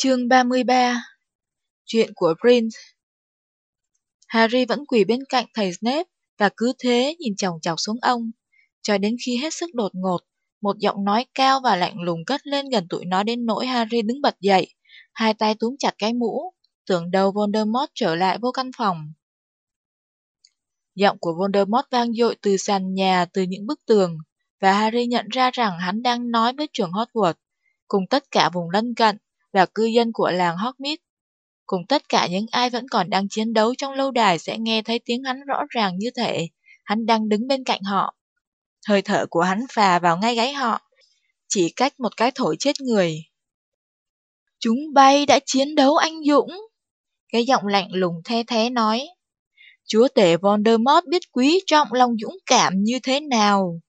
Chương 33 Chuyện của Prince. Harry vẫn quỳ bên cạnh thầy Snape và cứ thế nhìn chòng chọc xuống ông, cho đến khi hết sức đột ngột, một giọng nói cao và lạnh lùng cất lên gần tụi nó đến nỗi Harry đứng bật dậy, hai tay túm chặt cái mũ, tưởng đầu Voldemort trở lại vô căn phòng. Giọng của Voldemort vang dội từ sàn nhà, từ những bức tường, và Harry nhận ra rằng hắn đang nói với trường Hogwarts, cùng tất cả vùng lân cận và cư dân của làng Hogsmeade. Cùng tất cả những ai vẫn còn đang chiến đấu trong lâu đài sẽ nghe thấy tiếng hắn rõ ràng như thể hắn đang đứng bên cạnh họ. Hơi thở của hắn phà vào ngay gáy họ, chỉ cách một cái thổi chết người. Chúng bay đã chiến đấu anh dũng. Cái giọng lạnh lùng the thế nói. Chúa tể Voldemort biết quý trọng lòng dũng cảm như thế nào.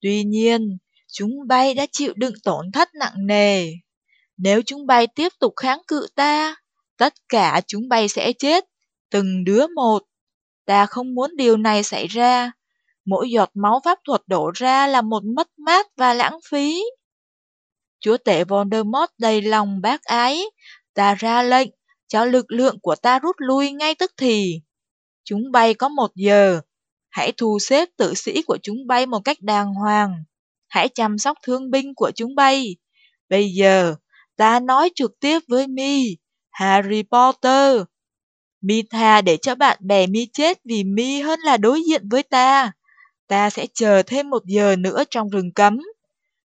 Tuy nhiên, chúng bay đã chịu đựng tổn thất nặng nề. Nếu chúng bay tiếp tục kháng cự ta, tất cả chúng bay sẽ chết, từng đứa một. Ta không muốn điều này xảy ra. Mỗi giọt máu pháp thuật đổ ra là một mất mát và lãng phí. Chúa tể Voldemort đầy lòng bác ái, ta ra lệnh cho lực lượng của ta rút lui ngay tức thì. Chúng bay có một giờ, hãy thu xếp tử sĩ của chúng bay một cách đàng hoàng. Hãy chăm sóc thương binh của chúng bay. Bây giờ, ta nói trực tiếp với mi, Harry Potter. Mi tha để cho bạn bè mi chết vì mi hơn là đối diện với ta. Ta sẽ chờ thêm một giờ nữa trong rừng cấm.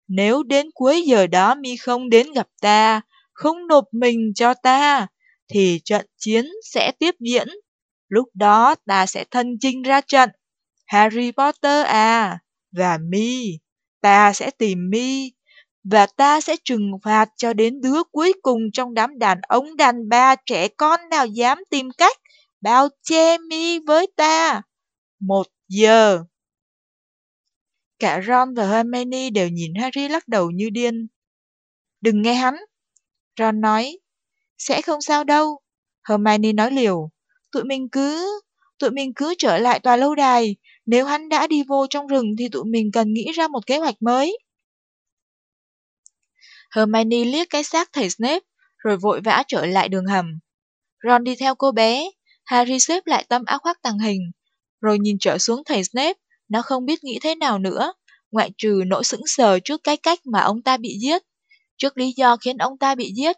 Nếu đến cuối giờ đó mi không đến gặp ta, không nộp mình cho ta, thì trận chiến sẽ tiếp diễn. Lúc đó ta sẽ thân chinh ra trận. Harry Potter à, và mi, ta sẽ tìm mi, và ta sẽ trừng phạt cho đến đứa cuối cùng trong đám đàn ông đàn bà trẻ con nào dám tìm cách bao che mi với ta. Một giờ. Cả Ron và Hermione đều nhìn Harry lắc đầu như điên. Đừng nghe hắn. Ron nói, sẽ không sao đâu. Hermione nói liều, tụi mình cứ, tụi mình cứ trở lại tòa lâu đài. Nếu hắn đã đi vô trong rừng thì tụi mình cần nghĩ ra một kế hoạch mới. Hermione liếc cái xác thầy Snape, rồi vội vã trở lại đường hầm. Ron đi theo cô bé, Harry xếp lại tấm áo khoác tàng hình, rồi nhìn trở xuống thầy Snape, nó không biết nghĩ thế nào nữa, ngoại trừ nỗi sững sờ trước cái cách mà ông ta bị giết, trước lý do khiến ông ta bị giết.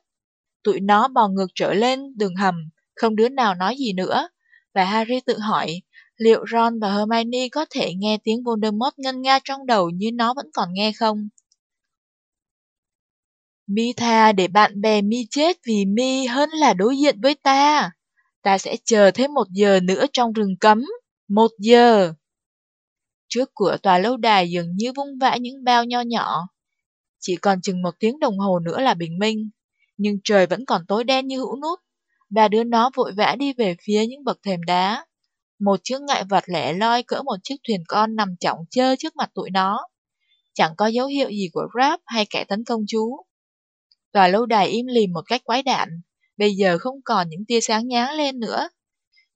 Tụi nó bò ngược trở lên đường hầm, không đứa nào nói gì nữa, và Harry tự hỏi liệu Ron và Hermione có thể nghe tiếng Voldemort ngân nga trong đầu như nó vẫn còn nghe không. Mi tha để bạn bè Mi chết vì Mi hơn là đối diện với ta. Ta sẽ chờ thêm một giờ nữa trong rừng cấm. Một giờ. Trước cửa tòa lâu đài dường như vung vãi những bao nho nhỏ. Chỉ còn chừng một tiếng đồng hồ nữa là bình minh. Nhưng trời vẫn còn tối đen như hũ nút. Ba đứa nó vội vã đi về phía những bậc thềm đá. Một chiếc ngại vật lẻ loi cỡ một chiếc thuyền con nằm trọng chơ trước mặt tụi nó. Chẳng có dấu hiệu gì của Rap hay kẻ tấn công chú. Tòa lâu đài im lìm một cách quái đản, bây giờ không còn những tia sáng nhán lên nữa.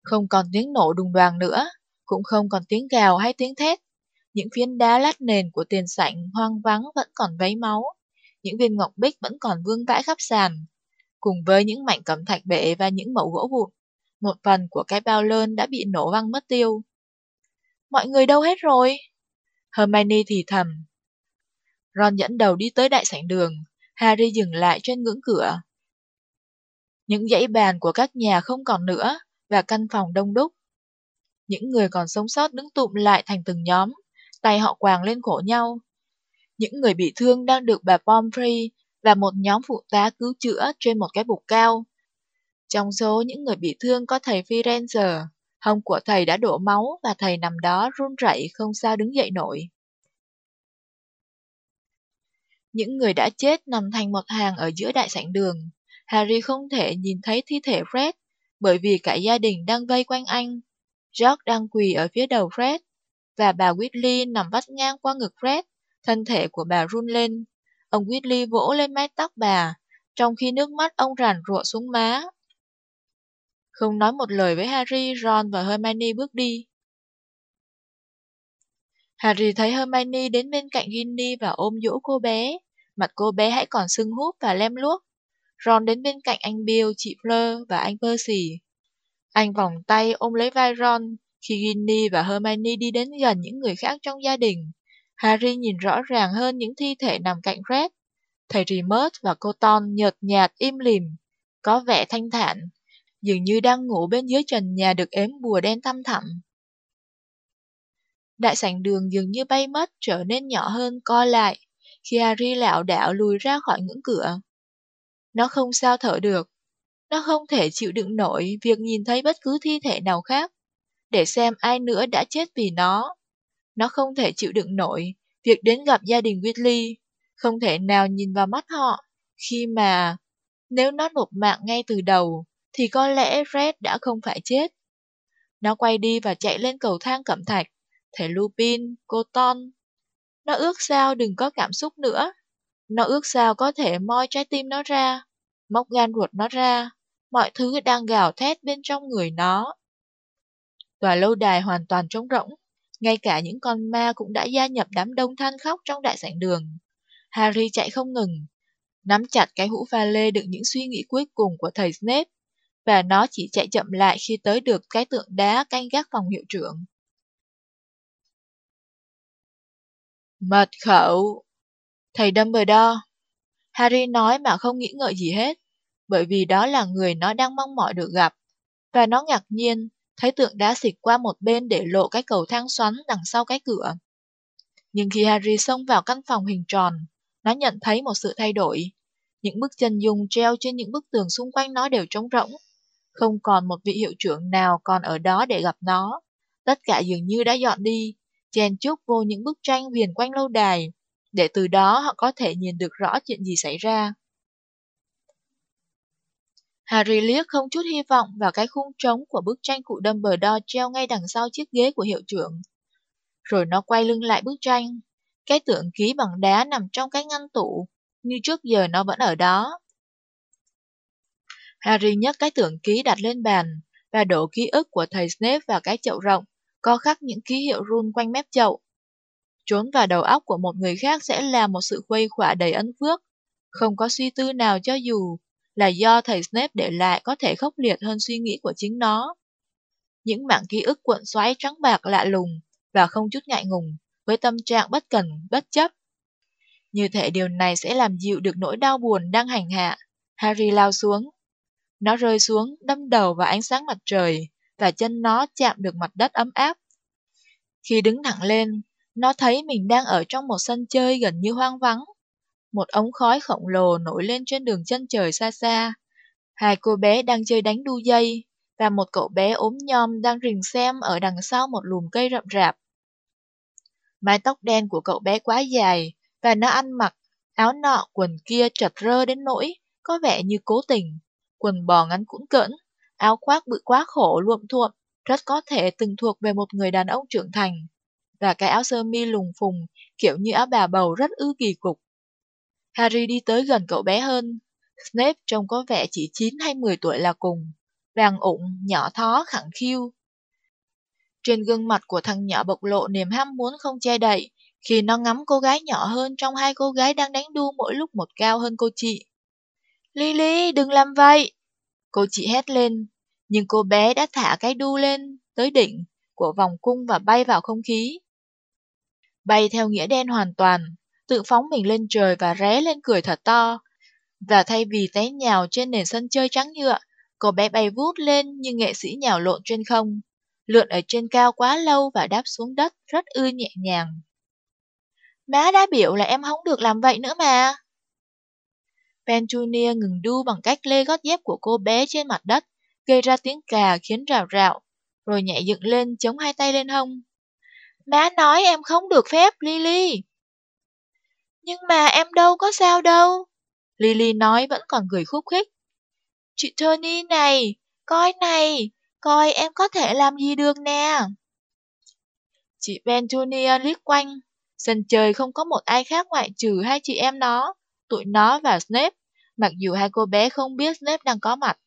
Không còn tiếng nổ đùng đoàn nữa, cũng không còn tiếng gào hay tiếng thét. Những phiến đá lát nền của tiền sảnh hoang vắng vẫn còn vấy máu. Những viên ngọc bích vẫn còn vương vãi khắp sàn. Cùng với những mảnh cẩm thạch bệ và những mẩu gỗ vụn, một phần của cái bao lơn đã bị nổ văng mất tiêu. Mọi người đâu hết rồi? Hermione thì thầm. Ron dẫn đầu đi tới đại sảnh đường, Harry dừng lại trên ngưỡng cửa. Những dãy bàn của các nhà không còn nữa, và căn phòng đông đúc. Những người còn sống sót đứng tụm lại thành từng nhóm, tay họ quàng lên cổ nhau. Những người bị thương đang được bà Pomfrey và một nhóm phụ tá cứu chữa trên một cái bục cao. Trong số những người bị thương có thầy Firenze, hông của thầy đã đổ máu và thầy nằm đó run rẩy không sao đứng dậy nổi. Những người đã chết nằm thành một hàng ở giữa đại sảnh đường. Harry không thể nhìn thấy thi thể Fred, bởi vì cả gia đình đang vây quanh anh. George đang quỳ ở phía đầu Fred, và bà Whitley nằm vắt ngang qua ngực Fred. Thân thể của bà run lên. Ông Whitley vỗ lên mái tóc bà, trong khi nước mắt ông ràn rụa xuống má. Không nói một lời với Harry, Ron và Hermione bước đi. Harry thấy Hermione đến bên cạnh Ginny và ôm dỗ cô bé. Mặt cô bé hãy còn sưng húp và lem luốc. Ron đến bên cạnh anh Bill, chị Fleur và anh Percy. Anh vòng tay ôm lấy vai Ron khi Ginny và Hermione đi đến gần những người khác trong gia đình. Harry nhìn rõ ràng hơn những thi thể nằm cạnh Fred. Thầy Remus và cô Ton nhợt nhạt im lìm, có vẻ thanh thản, dường như đang ngủ bên dưới trần nhà được ếm bùa đen tăm thẳm. Đại sảnh đường dường như bay mất, trở nên nhỏ hơn, co lại, khi Harry lảo đảo lùi ra khỏi ngưỡng cửa. Nó không sao thở được. Nó không thể chịu đựng nổi việc nhìn thấy bất cứ thi thể nào khác, để xem ai nữa đã chết vì nó. Nó không thể chịu đựng nổi việc đến gặp gia đình Whitley, không thể nào nhìn vào mắt họ, khi mà nếu nó nộp mạng ngay từ đầu, thì có lẽ Red đã không phải chết. Nó quay đi và chạy lên cầu thang cẩm thạch, thầy Lupin, cô Ton. Nó ước sao đừng có cảm xúc nữa. Nó ước sao có thể moi trái tim nó ra, móc gan ruột nó ra, mọi thứ đang gào thét bên trong người nó. Tòa lâu đài hoàn toàn trống rỗng, ngay cả những con ma cũng đã gia nhập đám đông than khóc trong đại sảnh đường. Harry chạy không ngừng, nắm chặt cái hũ pha lê đựng những suy nghĩ cuối cùng của thầy Snape, và nó chỉ chạy chậm lại khi tới được cái tượng đá canh gác phòng hiệu trưởng. Mật khẩu. Thầy Dumbledore. Harry nói mà không nghĩ ngợi gì hết, bởi vì đó là người nó đang mong mỏi được gặp. Và nó ngạc nhiên, thấy tượng đá xịt qua một bên để lộ cái cầu thang xoắn đằng sau cái cửa. Nhưng khi Harry xông vào căn phòng hình tròn, nó nhận thấy một sự thay đổi. Những bức chân dung treo trên những bức tường xung quanh nó đều trống rỗng. Không còn một vị hiệu trưởng nào còn ở đó để gặp nó. Tất cả dường như đã dọn đi, chen chúc vô những bức tranh viền quanh lâu đài, để từ đó họ có thể nhìn được rõ chuyện gì xảy ra. Harry liếc không chút hy vọng vào cái khung trống của bức tranh cụ Dumbledore treo ngay đằng sau chiếc ghế của hiệu trưởng. Rồi nó quay lưng lại bức tranh. Cái tượng ký bằng đá nằm trong cái ngăn tủ, như trước giờ nó vẫn ở đó. Harry nhấc cái tượng ký đặt lên bàn và đổ ký ức của thầy Snape vào cái chậu rộng co khắc những ký hiệu run quanh mép chậu. Trốn vào đầu óc của một người khác sẽ là một sự khuây khỏa đầy ân phước, không có suy tư nào cho dù là do thầy Snape để lại có thể khốc liệt hơn suy nghĩ của chính nó. Những mảng ký ức cuộn xoáy trắng bạc lạ lùng và không chút ngại ngùng, với tâm trạng bất cần, bất chấp. Như thể điều này sẽ làm dịu được nỗi đau buồn đang hành hạ. Harry lao xuống. Nó rơi xuống, đâm đầu vào ánh sáng mặt trời, và chân nó chạm được mặt đất ấm áp. Khi đứng thẳng lên, nó thấy mình đang ở trong một sân chơi gần như hoang vắng. Một ống khói khổng lồ nổi lên trên đường chân trời xa xa. Hai cô bé đang chơi đánh đu dây, và một cậu bé ốm nhom đang rình xem ở đằng sau một lùm cây rậm rạp. Mái tóc đen của cậu bé quá dài, và nó ăn mặc áo nọ quần kia chật rơ đến nỗi, có vẻ như cố tình. Quần bò ngắn cũng cỡn, áo khoác bự quá khổ luộm thuộm, rất có thể từng thuộc về một người đàn ông trưởng thành. Và cái áo sơ mi lùng phùng, kiểu như áo bà bầu rất ư kỳ cục. Harry đi tới gần cậu bé hơn. Snape trông có vẻ chỉ 9 hay 10 tuổi là cùng. Vàng ụng, nhỏ thó, khẳng khiu. Trên gương mặt của thằng nhỏ bộc lộ niềm ham muốn không che đậy, khi nó ngắm cô gái nhỏ hơn trong hai cô gái đang đánh đu mỗi lúc một cao hơn cô chị. Lily, đừng làm vậy! Cô chị hét lên, nhưng cô bé đã thả cái đu lên tới đỉnh của vòng cung và bay vào không khí. Bay theo nghĩa đen hoàn toàn, tự phóng mình lên trời và ré lên cười thật to. Và thay vì té nhào trên nền sân chơi trắng nhựa, cô bé bay vút lên như nghệ sĩ nhào lộn trên không, lượn ở trên cao quá lâu và đáp xuống đất rất ư nhẹ nhàng. Má đã biểu là em không được làm vậy nữa mà. Petunia ngừng đu bằng cách lê gót dép của cô bé trên mặt đất, gây ra tiếng cà khiến rào rạo, rồi nhẹ dựng lên chống hai tay lên hông. Má nói em không được phép, Lily. Nhưng mà em đâu có sao đâu. Lily nói vẫn còn cười khúc khích. Chị Tony này, coi này, coi em có thể làm gì được nè. Chị Ventunia liếc quanh, sân chơi không có một ai khác ngoại trừ hai chị em nó, tụi nó và Snape, mặc dù hai cô bé không biết Snape đang có mặt.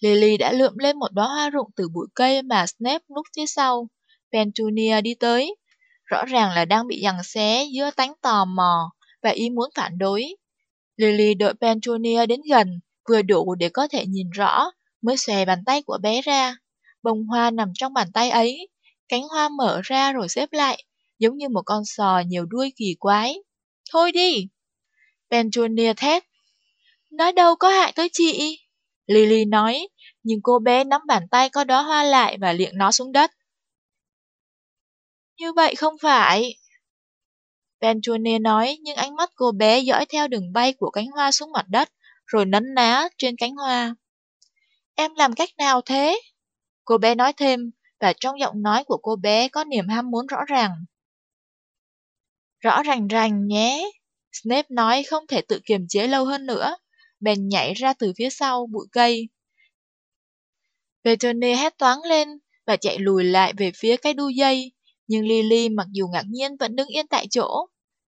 Lily đã lượm lên một đóa hoa rụng từ bụi cây mà Snape núp phía sau. Petunia đi tới, rõ ràng là đang bị giằng xé giữa tánh tò mò và ý muốn phản đối. Lily đợi Petunia đến gần vừa đủ để có thể nhìn rõ, mới xòe bàn tay của bé ra. Bông hoa nằm trong bàn tay ấy, cánh hoa mở ra rồi xếp lại, giống như một con sò nhiều đuôi kỳ quái. Thôi đi! Petunia thét. Nó đâu có hại tới chị. Lily nói, nhưng cô bé nắm bàn tay có đó hoa lại và liệng nó xuống đất. Như vậy không phải. Ventune nói, nhưng ánh mắt cô bé dõi theo đường bay của cánh hoa xuống mặt đất, rồi nấn ná trên cánh hoa. Em làm cách nào thế? Cô bé nói thêm, và trong giọng nói của cô bé có niềm ham muốn rõ ràng. Rõ ràng ràng nhé. Snape nói không thể tự kiềm chế lâu hơn nữa, bèn nhảy ra từ phía sau bụi cây. Petunia hét toáng lên và chạy lùi lại về phía cái đu dây, nhưng Lily mặc dù ngạc nhiên vẫn đứng yên tại chỗ.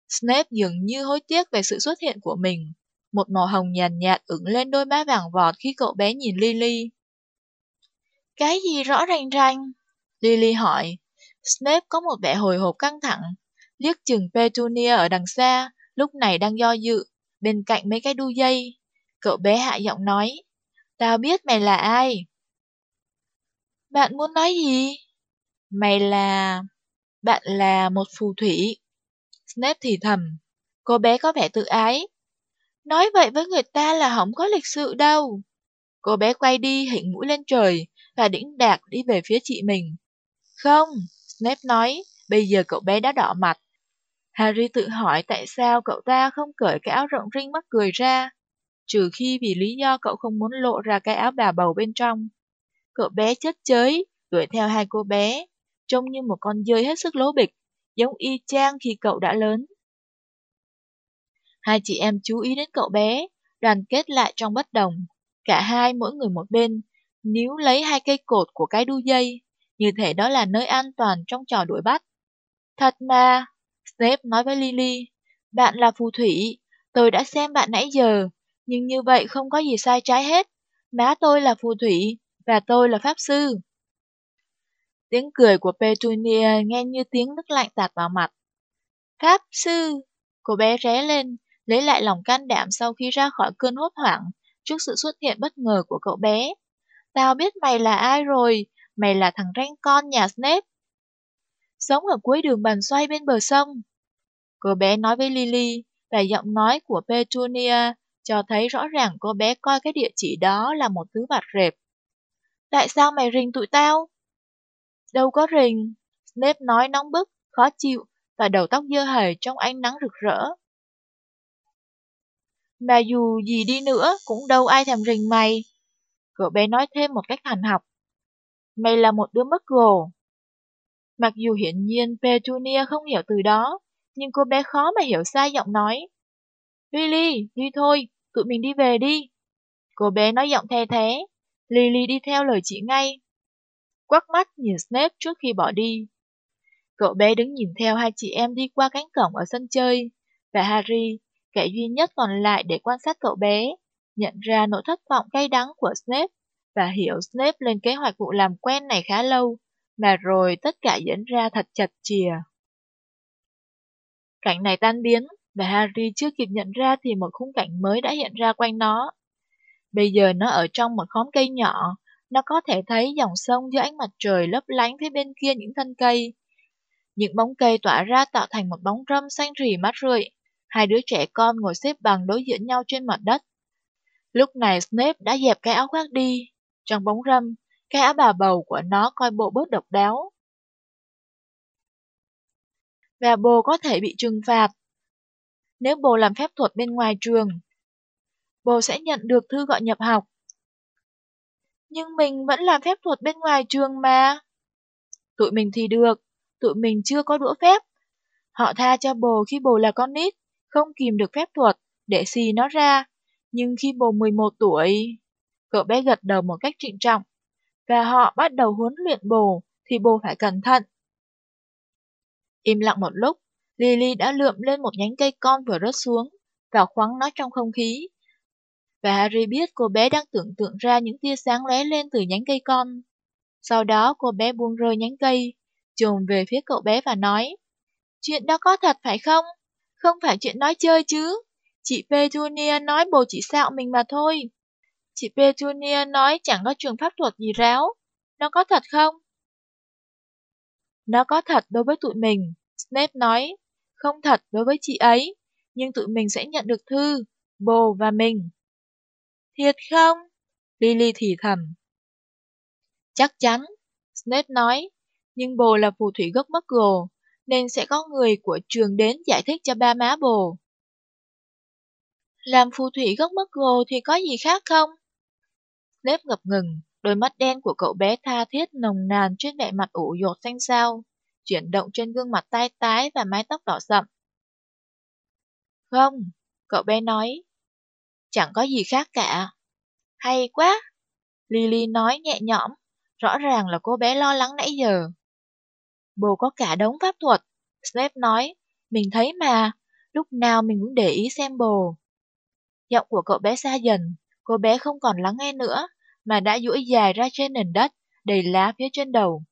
Snape dường như hối tiếc về sự xuất hiện của mình. Một màu hồng nhàn nhạt, nhạt ửng lên đôi má vàng vọt khi cậu bé nhìn Lily. Cái gì rõ ràng ràng? Lily hỏi. Snape có một vẻ hồi hộp căng thẳng, liếc chừng Petunia ở đằng xa, lúc này đang do dự, bên cạnh mấy cái đu dây. Cậu bé hạ giọng nói, tao biết mày là ai. Bạn muốn nói gì? Mày là... Bạn là một phù thủy. Snape thì thầm. Cô bé có vẻ tự ái. Nói vậy với người ta là không có lịch sự đâu. Cô bé quay đi hình mũi lên trời và đĩnh đạc đi về phía chị mình. Không, Snape nói, bây giờ cậu bé đã đỏ mặt. Harry tự hỏi tại sao cậu ta không cởi cái áo rộng rinh mắc cười ra, trừ khi vì lý do cậu không muốn lộ ra cái áo bà bầu bên trong. Cậu bé chất chới, đuổi theo hai cô bé, trông như một con dơi hết sức lố bịch, giống y chang khi cậu đã lớn. Hai chị em chú ý đến cậu bé, đoàn kết lại trong bất đồng. Cả hai mỗi người một bên, níu lấy hai cây cột của cái đu dây, như thể đó là nơi an toàn trong trò đuổi bắt. Thật mà, Snape nói với Lily, bạn là phù thủy, tôi đã xem bạn nãy giờ, nhưng như vậy không có gì sai trái hết. Má tôi là phù thủy, và tôi là pháp sư. Tiếng cười của Petunia nghe như tiếng nước lạnh tạt vào mặt. Pháp sư! Cô bé ré lên, lấy lại lòng can đảm sau khi ra khỏi cơn hốt hoảng trước sự xuất hiện bất ngờ của cậu bé. Tao biết mày là ai rồi, mày là thằng ranh con nhà Snape. Sống ở cuối đường bàn xoay bên bờ sông. Cô bé nói với Lily, và giọng nói của Petunia cho thấy rõ ràng cô bé coi cái địa chỉ đó là một thứ vặt rệp. Tại sao mày rình tụi tao? Đâu có rình. Snape nói nóng bức, khó chịu, và đầu tóc dơ hề trong ánh nắng rực rỡ. Mà dù gì đi nữa, cũng đâu ai thèm rình mày. Cậu bé nói thêm một cách thành học. Mày là một đứa mất gồ. Mặc dù hiển nhiên Petunia không hiểu từ đó, nhưng cô bé khó mà hiểu sai giọng nói. Lily, đi thôi, tụi mình đi về đi. Cô bé nói giọng the thế, Lily đi theo lời chị ngay. Quắc mắt nhìn Snape trước khi bỏ đi. Cậu bé đứng nhìn theo hai chị em đi qua cánh cổng ở sân chơi, và Harry, kẻ duy nhất còn lại để quan sát cậu bé, nhận ra nỗi thất vọng cay đắng của Snape, và hiểu Snape lên kế hoạch vụ làm quen này khá lâu, mà rồi tất cả diễn ra thật chật chìa. Cảnh này tan biến, và Harry chưa kịp nhận ra thì một khung cảnh mới đã hiện ra quanh nó. Bây giờ nó ở trong một khóm cây nhỏ, nó có thể thấy dòng sông dưới ánh mặt trời lấp lánh phía bên kia những thân cây. Những bóng cây tỏa ra tạo thành một bóng râm xanh rì mát rượi. Hai đứa trẻ con ngồi xếp bằng đối diện nhau trên mặt đất. Lúc này Snape đã dẹp cái áo khoác đi. Trong bóng râm, cái áo bà bầu của nó coi bộ bớt độc đáo. Và bồ có thể bị trừng phạt. Nếu bồ làm phép thuật bên ngoài trường, bồ sẽ nhận được thư gọi nhập học. Nhưng mình vẫn làm phép thuật bên ngoài trường mà. Tụi mình thì được, tụi mình chưa có đũa phép. Họ tha cho bồ khi bồ là con nít, không kìm được phép thuật, để xì nó ra. Nhưng khi bồ 11 tuổi, cậu bé gật đầu một cách trịnh trọng, và họ bắt đầu huấn luyện bồ, thì bồ phải cẩn thận. Im lặng một lúc, Lily đã lượm lên một nhánh cây con vừa rớt xuống, và khoáng nó trong không khí, và Harry biết cô bé đang tưởng tượng ra những tia sáng lóe lên từ nhánh cây con. Sau đó cô bé buông rơi nhánh cây, trồm về phía cậu bé và nói, Chuyện đó có thật phải không? Không phải chuyện nói chơi chứ. Chị Petunia nói bồ chị xạo mình mà thôi. chị Petunia nói chẳng có trường pháp thuật gì ráo. Nó có thật không? Nó có thật đối với tụi mình, Snape nói. Không thật đối với chị ấy, nhưng tụi mình sẽ nhận được thư, bồ và mình. Thiệt không? Lily thì thầm. Chắc chắn, Snape nói, nhưng bồ là phù thủy gốc Muggle, nên sẽ có người của trường đến giải thích cho ba má bồ. Làm phù thủy gốc Muggle thì có gì khác không? Snape ngập ngừng, đôi mắt đen của cậu bé tha thiết nồng nàn trên vẻ mặt ủ dột xanh xao, chuyển động trên gương mặt tai tái và mái tóc đỏ sậm. Không, cậu bé nói, chẳng có gì khác cả. Hay quá! Lily nói nhẹ nhõm, rõ ràng là cô bé lo lắng nãy giờ. Bồ có cả đống pháp thuật, Snape nói, mình thấy mà, lúc nào mình cũng để ý xem bồ. Giọng của cậu bé xa dần, cô bé không còn lắng nghe nữa, mà đã duỗi dài ra trên nền đất, đầy lá phía trên đầu.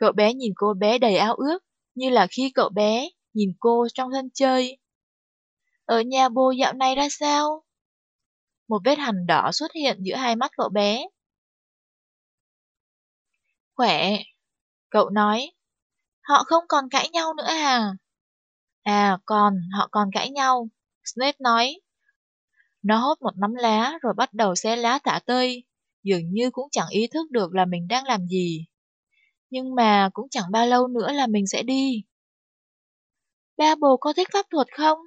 Cậu bé nhìn cô bé đầy ao ước, như là khi cậu bé nhìn cô trong sân chơi. Ở nhà bố dạo này ra sao? Một vết hằn đỏ xuất hiện giữa hai mắt cậu bé. Khỏe, cậu nói. Họ không còn cãi nhau nữa à? À, còn, họ còn cãi nhau. Snape nói. Nó hốt một nắm lá rồi bắt đầu xé lá thả tơi, dường như cũng chẳng ý thức được là mình đang làm gì. Nhưng mà cũng chẳng bao lâu nữa là mình sẽ đi. Ba bồ có thích pháp thuật không?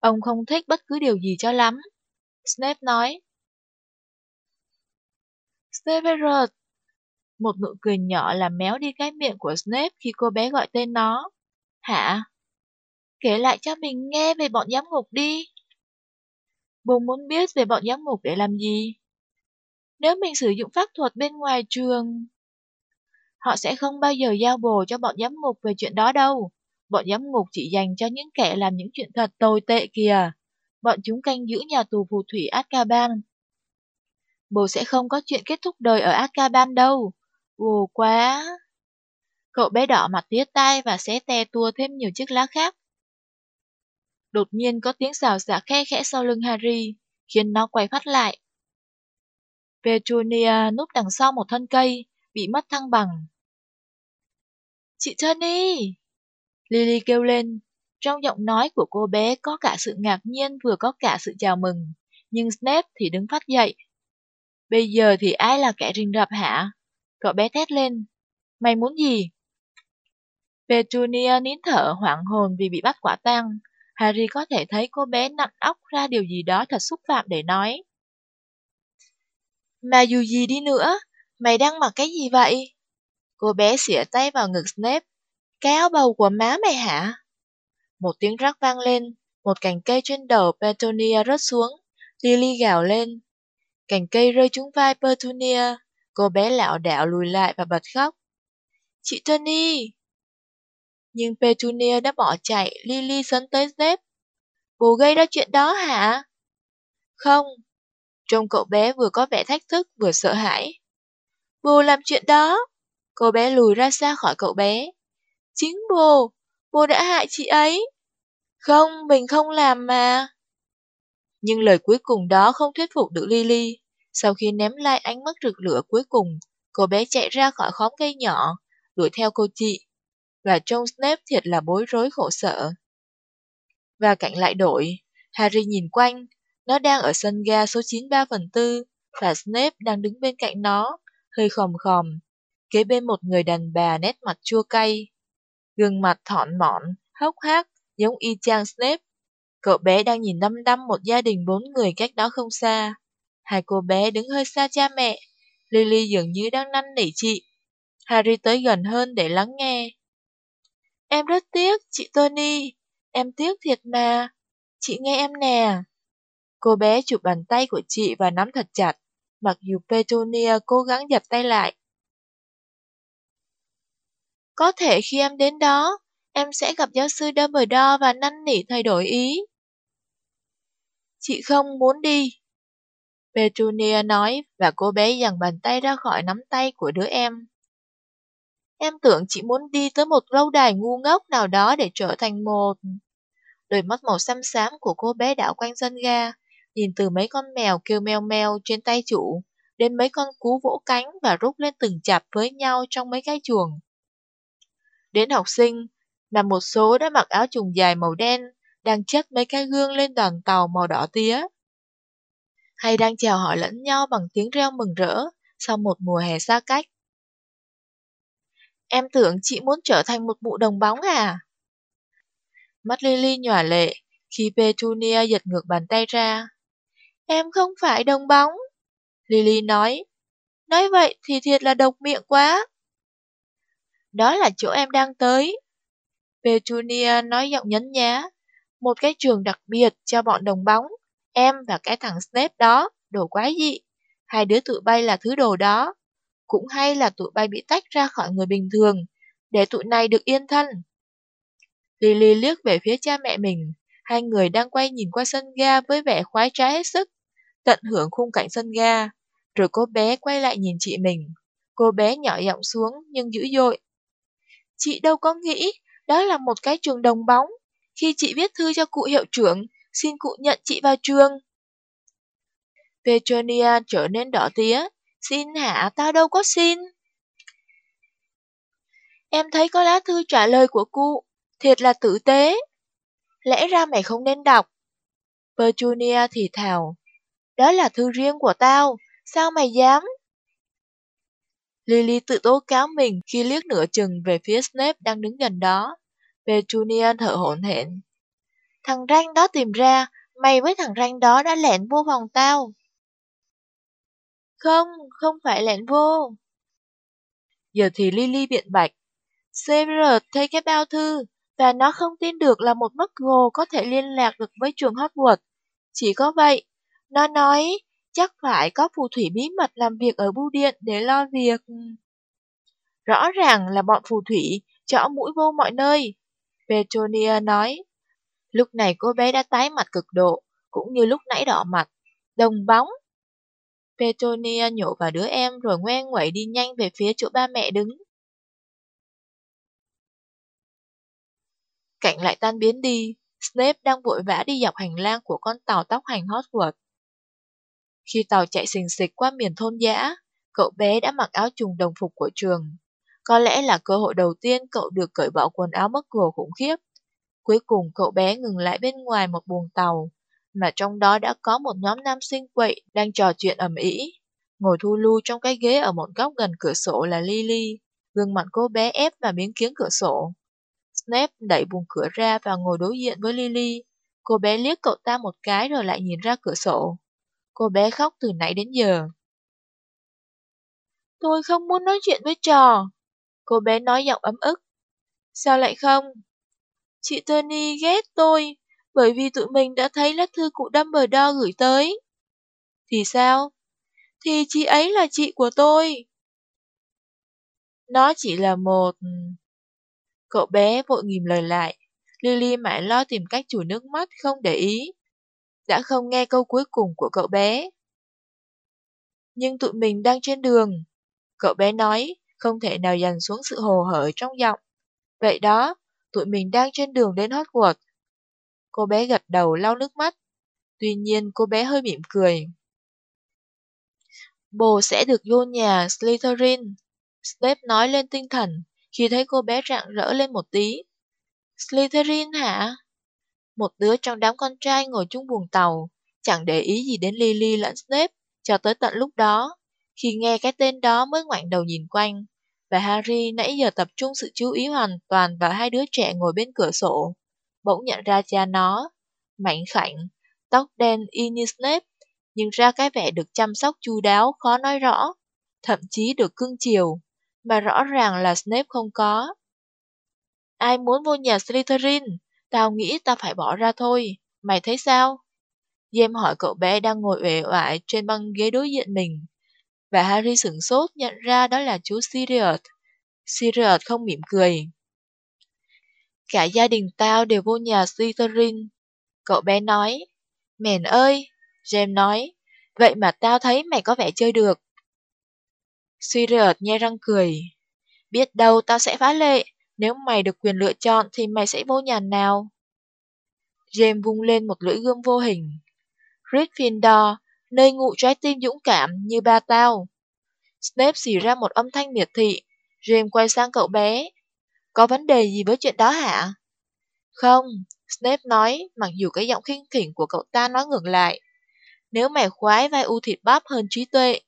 Ông không thích bất cứ điều gì cho lắm. Snape nói. Severus! Một nụ cười nhỏ làm méo đi cái miệng của Snape khi cô bé gọi tên nó. Hả? Kể lại cho mình nghe về bọn giám ngục đi. Bồ muốn biết về bọn giám ngục để làm gì? Nếu mình sử dụng pháp thuật bên ngoài trường... Họ sẽ không bao giờ giao bồ cho bọn giám ngục về chuyện đó đâu. Bọn giám ngục chỉ dành cho những kẻ làm những chuyện thật tồi tệ kìa. Bọn chúng canh giữ nhà tù phù thủy Azkaban. Bồ sẽ không có chuyện kết thúc đời ở Azkaban đâu. Ồ quá! Cậu bé đỏ mặt tía tai và xé te tua thêm nhiều chiếc lá khác. Đột nhiên có tiếng xào xạc khe khẽ sau lưng Harry, khiến nó quay phát lại. Petunia núp đằng sau một thân cây, bị mất thăng bằng. Chị Tony! Lily kêu lên. Trong giọng nói của cô bé có cả sự ngạc nhiên vừa có cả sự chào mừng, nhưng Snape thì đứng phát dậy. Bây giờ thì ai là kẻ rình rập hả? Cậu bé thét lên. Mày muốn gì? Petunia nín thở hoảng hồn vì bị bắt quả tang. Harry có thể thấy cô bé nặn óc ra điều gì đó thật xúc phạm để nói. Mà dù gì đi nữa, mày đang mặc cái gì vậy? Cô bé xỉa tay vào ngực Snape. Cái áo bầu của má mày hả? Một tiếng rắc vang lên, một cành cây trên đầu Petunia rớt xuống. Lily gào lên. Cành cây rơi trúng vai Petunia. Cô bé lạo đảo lùi lại và bật khóc. Chị Tony! Nhưng Petunia đã bỏ chạy, Lily sấn tới Snape. Bố gây ra chuyện đó hả? Không. Trông cậu bé vừa có vẻ thách thức vừa sợ hãi. Bồ làm chuyện đó. Cô bé lùi ra xa khỏi cậu bé. Chính bồ, bồ đã hại chị ấy. Không, mình không làm mà. Nhưng lời cuối cùng đó không thuyết phục được Lily. Sau khi ném lại ánh mắt rực lửa cuối cùng, cô bé chạy ra khỏi khóm cây nhỏ, đuổi theo cô chị. Và trông Snape thiệt là bối rối khổ sở. Và cạnh lại đội, Harry nhìn quanh, nó đang ở sân ga số 93 phần 4, và Snape đang đứng bên cạnh nó, hơi khòm khòm, kế bên một người đàn bà nét mặt chua cay. Gương mặt thọn mọn, hốc hác, giống y chang Snape. Cậu bé đang nhìn đăm đăm một gia đình bốn người cách đó không xa. Hai cô bé đứng hơi xa cha mẹ. Lily dường như đang năn nỉ chị. Harry tới gần hơn để lắng nghe. Em rất tiếc, chị Tony. Em tiếc thiệt mà. Chị nghe em nè. Cô bé chụp bàn tay của chị và nắm thật chặt, mặc dù Petunia cố gắng giật tay lại. Có thể khi em đến đó, em sẽ gặp giáo sư Dumbledore và năn nỉ thay đổi ý. Chị không muốn đi. Petunia nói và cô bé dằn bàn tay ra khỏi nắm tay của đứa em. Em tưởng chị muốn đi tới một lâu đài ngu ngốc nào đó để trở thành một... Đôi mắt màu xăm xám của cô bé đảo quanh sân ga, nhìn từ mấy con mèo kêu meo meo trên tay chủ, đến mấy con cú vỗ cánh và rút lên từng chạp với nhau trong mấy cái chuồng. Đến học sinh, là một số đã mặc áo trùng dài màu đen, đang chất mấy cái gương lên đoàn tàu màu đỏ tía. Hay đang chào hỏi lẫn nhau bằng tiếng reo mừng rỡ sau một mùa hè xa cách. Em tưởng chị muốn trở thành một mụ đồng bóng à? Mắt Lily nhòa lệ khi Petunia giật ngược bàn tay ra. Em không phải đồng bóng. Lily nói. Nói vậy thì thiệt là độc miệng quá. Đó là chỗ em đang tới. Petunia nói giọng nhấn nhá. Một cái trường đặc biệt cho bọn đồng bóng. Em và cái thằng Snape đó, đồ quái dị. Hai đứa tụi bay là thứ đồ đó. Cũng hay là tụi bay bị tách ra khỏi người bình thường, để tụi này được yên thân. Lily liếc về phía cha mẹ mình, hai người đang quay nhìn qua sân ga với vẻ khoái trá hết sức, tận hưởng khung cảnh sân ga. Rồi cô bé quay lại nhìn chị mình. Cô bé nhỏ giọng xuống nhưng dữ dội. Chị đâu có nghĩ đó là một cái trường đồng bóng. Khi chị viết thư cho cụ hiệu trưởng, xin cụ nhận chị vào trường. Petronia trở nên đỏ tía. Xin hả, tao đâu có xin. Em thấy có lá thư trả lời của cụ, thiệt là tử tế. Lẽ ra mày không nên đọc. Petunia thì thào. Đó là thư riêng của tao, sao mày dám? Lily tự tố cáo mình khi liếc nửa chừng về phía Snape đang đứng gần đó. Petunia thở hổn hển. Thằng ranh đó tìm ra, mày với thằng ranh đó đã lẻn vô phòng tao. Không, không phải lẻn vô. Giờ thì Lily biện bạch. Severus thấy cái bao thư, và nó không tin được là một Muggle có thể liên lạc được với trường Hogwarts. Chỉ có vậy, nó nói chắc phải có phù thủy bí mật làm việc ở bưu điện để lo việc. Rõ ràng là bọn phù thủy chõ mũi vô mọi nơi. Petronia nói. Lúc này cô bé đã tái mặt cực độ, cũng như lúc nãy đỏ mặt. Đồng bóng. Petronia nhổ vào đứa em rồi ngoe nguẩy đi nhanh về phía chỗ ba mẹ đứng. Cảnh lại tan biến đi, Snape đang vội vã đi dọc hành lang của con tàu tóc hành Hogwarts. Khi tàu chạy xình xịch qua miền thôn dã, cậu bé đã mặc áo trùng đồng phục của trường. Có lẽ là cơ hội đầu tiên cậu được cởi bỏ quần áo mất cửa khủng khiếp. Cuối cùng cậu bé ngừng lại bên ngoài một buồng tàu, mà trong đó đã có một nhóm nam sinh quậy đang trò chuyện ầm ĩ. Ngồi thu lưu trong cái ghế ở một góc gần cửa sổ là Lily, gương mặt cô bé ép vào miếng kiếng cửa sổ. Snape đẩy buồng cửa ra và ngồi đối diện với Lily. Cô bé liếc cậu ta một cái rồi lại nhìn ra cửa sổ. Cô bé khóc từ nãy đến giờ. Tôi không muốn nói chuyện với trò. Cô bé nói giọng ấm ức. Sao lại không? Chị Tony ghét tôi, bởi vì tụi mình đã thấy lá thư cụ Dumbledore gửi tới. Thì sao? Thì chị ấy là chị của tôi. Nó chỉ là một... Cậu bé vội nghìm lời lại. Lily mãi lo tìm cách chùi nước mắt không để ý. Đã không nghe câu cuối cùng của cậu bé. Nhưng tụi mình đang trên đường. Cậu bé nói, không thể nào dằn xuống sự hồ hởi trong giọng. Vậy đó, tụi mình đang trên đường đến Hogwarts. Cô bé gật đầu lau nước mắt. Tuy nhiên cô bé hơi mỉm cười. Bồ sẽ được vô nhà Slytherin. Snape nói lên tinh thần khi thấy cô bé rạng rỡ lên một tí. Slytherin hả? Một đứa trong đám con trai ngồi chung buồng tàu, chẳng để ý gì đến Lily lẫn Snape cho tới tận lúc đó. Khi nghe cái tên đó mới ngoảnh đầu nhìn quanh, và Harry nãy giờ tập trung sự chú ý hoàn toàn vào hai đứa trẻ ngồi bên cửa sổ. Bỗng nhận ra cha nó, mảnh khảnh, tóc đen y như Snape, nhưng ra cái vẻ được chăm sóc chu đáo khó nói rõ, thậm chí được cưng chiều, mà rõ ràng là Snape không có. Ai muốn vô nhà Slytherin? Tao nghĩ tao phải bỏ ra thôi, mày thấy sao? James hỏi cậu bé đang ngồi uể oải trên băng ghế đối diện mình. Và Harry sửng sốt nhận ra đó là chú Sirius. Sirius không mỉm cười. Cả gia đình tao đều vô nhà Slytherin. Cậu bé nói. mèn ơi, James nói. Vậy mà tao thấy mày có vẻ chơi được. Sirius nhe răng cười. Biết đâu tao sẽ phá lệ. Nếu mày được quyền lựa chọn thì mày sẽ vô nhà nào? James vung lên một lưỡi gươm vô hình. Gryffindor, nơi ngụ trái tim dũng cảm như ba tao. Snape xì ra một âm thanh miệt thị, James quay sang cậu bé. Có vấn đề gì với chuyện đó hả? Không, Snape nói, mặc dù cái giọng khinh khỉnh của cậu ta nói ngược lại. Nếu mày khoái vai u thịt bắp hơn trí tuệ.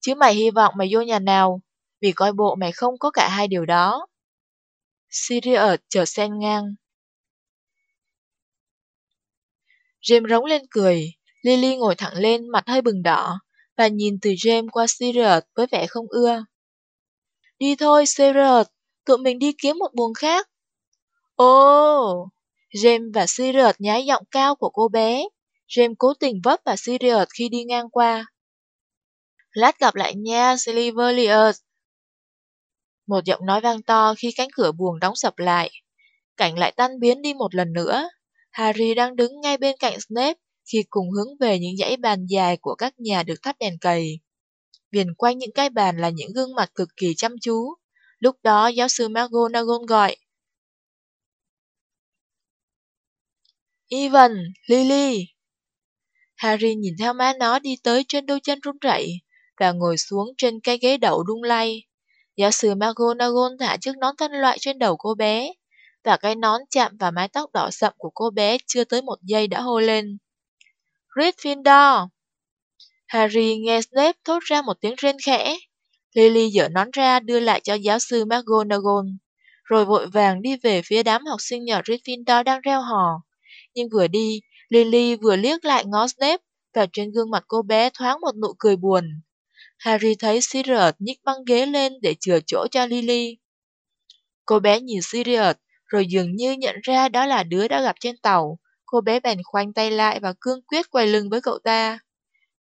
Chứ mày hy vọng mày vô nhà nào, vì coi bộ mày không có cả hai điều đó. Sirius chờ sen ngang. James rống lên cười, Lily ngồi thẳng lên mặt hơi bừng đỏ, và nhìn từ James qua Sirius với vẻ không ưa. Đi thôi, Sirius, tụi mình đi kiếm một buồng khác. Ô, Oh! James và Sirius nhái giọng cao của cô bé. James cố tình vấp vào Sirius khi đi ngang qua. Lát gặp lại nha, Silverlius. Một giọng nói vang to khi cánh cửa buồng đóng sập lại. Cảnh lại tan biến đi một lần nữa. Harry đang đứng ngay bên cạnh Snape khi cùng hướng về những dãy bàn dài của các nhà được thắp đèn cầy. Viền quanh những cái bàn là những gương mặt cực kỳ chăm chú. Lúc đó giáo sư McGonagall gọi. Evan, Lily. Harry nhìn theo má nó đi tới trên đôi chân run rẩy và ngồi xuống trên cái ghế đậu đung lay. Giáo sư McGonagall thả chiếc nón thân loại trên đầu cô bé, và cái nón chạm vào mái tóc đỏ sậm của cô bé chưa tới một giây đã hô lên. Gryffindor! Harry nghe Snape thốt ra một tiếng rên khẽ. Lily dở nón ra đưa lại cho giáo sư McGonagall, rồi vội vàng đi về phía đám học sinh nhỏ Gryffindor đang reo hò. Nhưng vừa đi, Lily vừa liếc lại ngó Snape, và trên gương mặt cô bé thoáng một nụ cười buồn. Harry thấy Sirius nhích băng ghế lên để chừa chỗ cho Lily. Cô bé nhìn Sirius, rồi dường như nhận ra đó là đứa đã gặp trên tàu. Cô bé bèn khoanh tay lại và cương quyết quay lưng với cậu ta.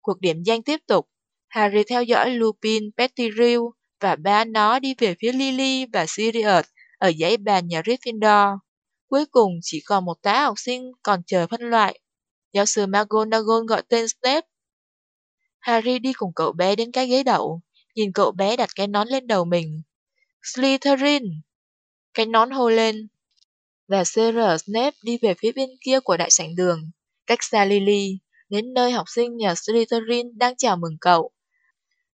Cuộc điểm danh tiếp tục. Harry theo dõi Lupin, Pettigrew và ba nó đi về phía Lily và Sirius ở dãy bàn nhà Gryffindor. Cuối cùng chỉ còn một tá học sinh còn chờ phân loại. Giáo sư McGonagall gọi tên Snape. Harry đi cùng cậu bé đến cái ghế đậu, nhìn cậu bé đặt cái nón lên đầu mình. Slytherin! Cái nón hô lên. Và Severus Snape đi về phía bên kia của đại sảnh đường, cách xa Lily, đến nơi học sinh nhà Slytherin đang chào mừng cậu.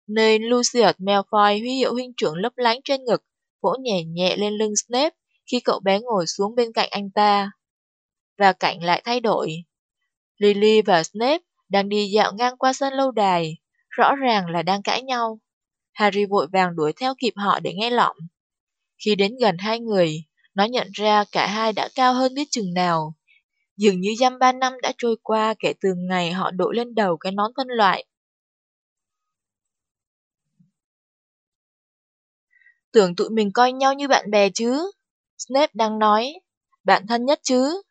Nơi Lucius Malfoy huy hiệu huynh trưởng lấp lánh trên ngực, vỗ nhẹ nhẹ lên lưng Snape khi cậu bé ngồi xuống bên cạnh anh ta. Và cảnh lại thay đổi. Lily và Snape đang đi dạo ngang qua sân lâu đài, rõ ràng là đang cãi nhau. Harry vội vàng đuổi theo kịp họ để nghe lỏm. Khi đến gần hai người, nó nhận ra cả hai đã cao hơn biết chừng nào. Dường như dăm ba năm đã trôi qua kể từ ngày họ đội lên đầu cái nón phân loại. Tưởng tụi mình coi nhau như bạn bè chứ? Snape đang nói. Bạn thân nhất chứ?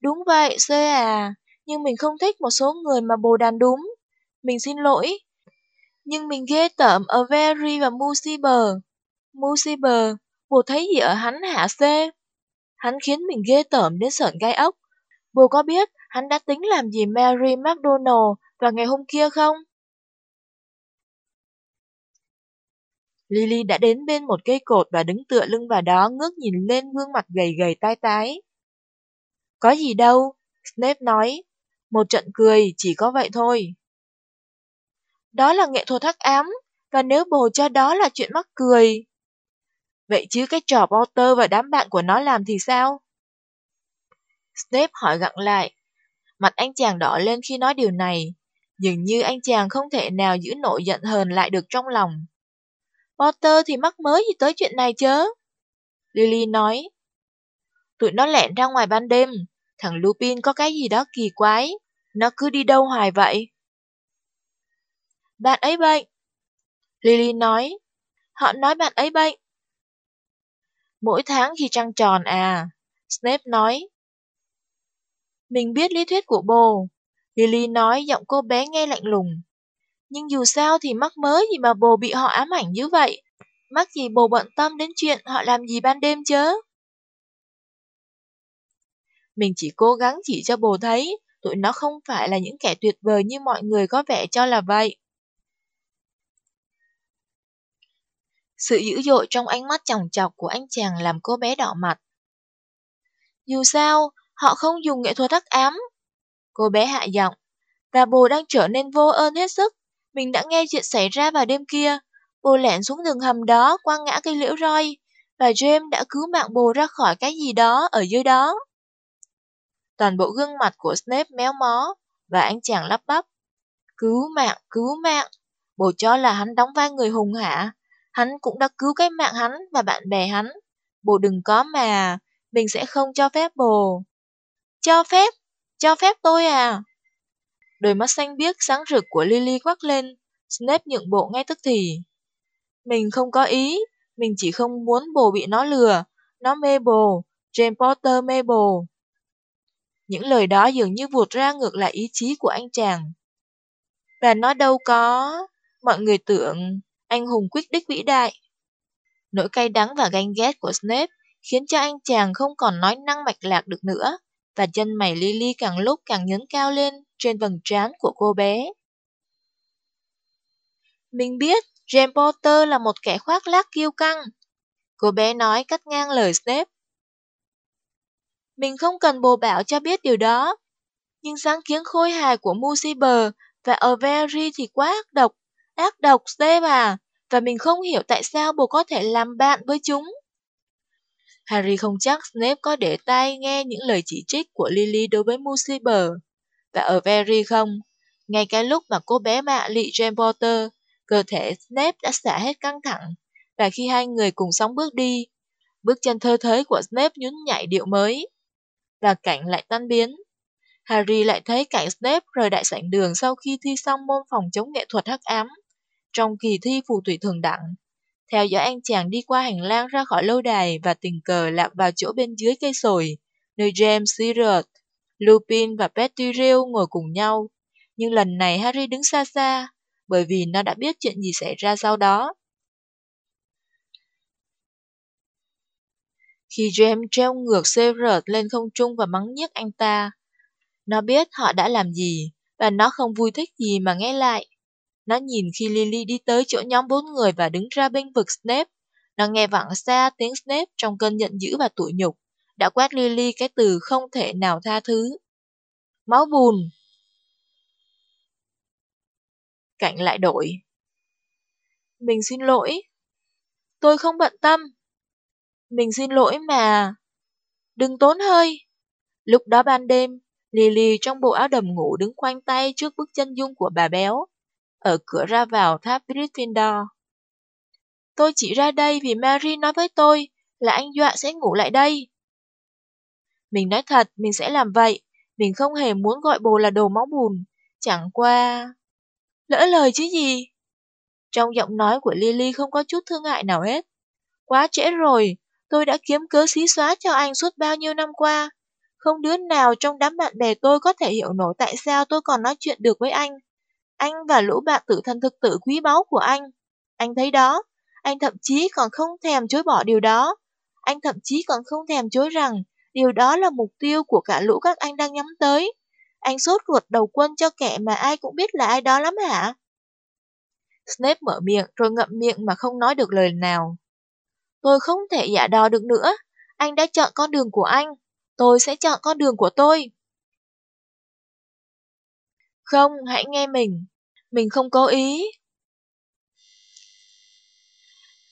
Đúng vậy, C à. Nhưng mình không thích một số người mà bồ đàn đúng. Mình xin lỗi. Nhưng mình ghê tởm ở Very và Musiber. Musiber, bồ thấy gì ở hắn hả C? Hắn khiến mình ghê tởm đến sợn gai ốc. Bồ có biết hắn đã tính làm gì Mary McDonald vào ngày hôm kia không? Lily đã đến bên một cây cột và đứng tựa lưng vào đó ngước nhìn lên gương mặt gầy gầy tai tái. Có gì đâu, Snape nói. Một trận cười, chỉ có vậy thôi. Đó là nghệ thuật hắc ám, và nếu bồ cho đó là chuyện mắc cười. Vậy chứ cái trò Potter và đám bạn của nó làm thì sao? Snape hỏi gặng lại. Mặt anh chàng đỏ lên khi nói điều này. Dường như anh chàng không thể nào giữ nổi giận hờn lại được trong lòng. Potter thì mắc mới gì tới chuyện này chớ? Lily nói. Tụi nó lẹn ra ngoài ban đêm. Thằng Lupin có cái gì đó kỳ quái. Nó cứ đi đâu hoài vậy? Bạn ấy bệnh. Lily nói. Họ nói bạn ấy bệnh. Mỗi tháng khi trăng tròn à. Snape nói. Mình biết lý thuyết của bồ. Lily nói giọng cô bé nghe lạnh lùng. Nhưng dù sao thì mắc mới gì mà bồ bị họ ám ảnh như vậy. Mắc gì bồ bận tâm đến chuyện họ làm gì ban đêm chớ. Mình chỉ cố gắng chỉ cho bồ thấy tụi nó không phải là những kẻ tuyệt vời như mọi người có vẻ cho là vậy. Sự dữ dội trong ánh mắt chòng chọc của anh chàng làm cô bé đỏ mặt. Dù sao, họ không dùng nghệ thuật hắc ám. Cô bé hạ giọng. Và bồ đang trở nên vô ơn hết sức. Mình đã nghe chuyện xảy ra vào đêm kia. Bồ lẻn xuống đường hầm đó, qua ngã cây liễu roi. Và James đã cứu mạng bồ ra khỏi cái gì đó ở dưới đó. Toàn bộ gương mặt của Snape méo mó, và anh chàng lắp bắp. Cứu mạng, cứu mạng. Bồ cho là hắn đóng vai người hùng hả? Hắn cũng đã cứu cái mạng hắn và bạn bè hắn. Bồ đừng có mà, mình sẽ không cho phép bồ. Cho phép? Cho phép tôi à? Đôi mắt xanh biếc sáng rực của Lily quắc lên, Snape nhượng bộ ngay tức thì. Mình không có ý, mình chỉ không muốn bồ bị nó lừa. Nó mê bồ, James Potter mê bồ. Những lời đó dường như vụt ra ngược lại ý chí của anh chàng. Và nó đâu có... Mọi người tưởng anh hùng quyết đích vĩ đại. Nỗi cay đắng và ganh ghét của Snape khiến cho anh chàng không còn nói năng mạch lạc được nữa, và chân mày Lily càng lúc càng nhấn cao lên trên vầng trán của cô bé. Mình biết James Potter là một kẻ khoác lác kiêu căng. Cô bé nói cắt ngang lời Snape. Mình không cần bồ bảo cho biết điều đó. Nhưng sáng kiến khôi hài của Musiber và Avery thì quá ác độc. Ác độc, dê mà, Và mình không hiểu tại sao bồ có thể làm bạn với chúng. Harry không chắc Snape có để tai nghe những lời chỉ trích của Lily đối với Musiber và Avery không. Ngay cái lúc mà cô bé mạ lị James Potter, cơ thể Snape đã xả hết căng thẳng. Và khi hai người cùng sóng bước đi, bước chân thơ thới của Snape nhún nhảy điệu mới và cảnh lại tan biến. Harry lại thấy cảnh Snape rời đại sảnh đường sau khi thi xong môn phòng chống nghệ thuật hắc ám, trong kỳ thi phù thủy thường đẳng. Theo dõi anh chàng đi qua hành lang ra khỏi lâu đài và tình cờ lạc vào chỗ bên dưới cây sồi, nơi James Sirius, Lupin và Pettigrew ngồi cùng nhau. Nhưng lần này Harry đứng xa xa, bởi vì nó đã biết chuyện gì xảy ra sau đó. Khi James treo ngược Severus lên không trung và mắng nhiếc anh ta. Nó biết họ đã làm gì, và nó không vui thích gì mà nghe lại. Nó nhìn khi Lily đi tới chỗ nhóm bốn người và đứng ra bên vực Snape. Nó nghe vẳng xa tiếng Snape trong cơn giận dữ và tủi nhục, đã quát Lily cái từ không thể nào tha thứ. Máu bùn. Cảnh lại đổi. Mình xin lỗi. Tôi không bận tâm. Mình xin lỗi mà. Đừng tốn hơi. Lúc đó ban đêm, Lily trong bộ áo đầm ngủ đứng khoanh tay trước bức chân dung của bà béo, ở cửa ra vào tháp Gryffindor. Tôi chỉ ra đây vì Mary nói với tôi là anh dọa sẽ ngủ lại đây. Mình nói thật, mình sẽ làm vậy. Mình không hề muốn gọi bồ là đồ máu bùn. Chẳng qua... Lỡ lời chứ gì? Trong giọng nói của Lily không có chút thương hại nào hết. Quá trễ rồi, Tôi đã kiếm cớ xí xóa cho anh suốt bao nhiêu năm qua. Không đứa nào trong đám bạn bè tôi có thể hiểu nổi tại sao tôi còn nói chuyện được với anh. Anh và lũ bạn tử thân thực tử quý báu của anh. Anh thấy đó, anh thậm chí còn không thèm chối bỏ điều đó. Anh thậm chí còn không thèm chối rằng điều đó là mục tiêu của cả lũ các anh đang nhắm tới. Anh sốt ruột đầu quân cho kẻ mà ai cũng biết là ai đó lắm hả? Snape mở miệng rồi ngậm miệng mà không nói được lời nào. Tôi không thể giả đò được nữa. Anh đã chọn con đường của anh. Tôi sẽ chọn con đường của tôi. Không, hãy nghe mình. Mình không có ý.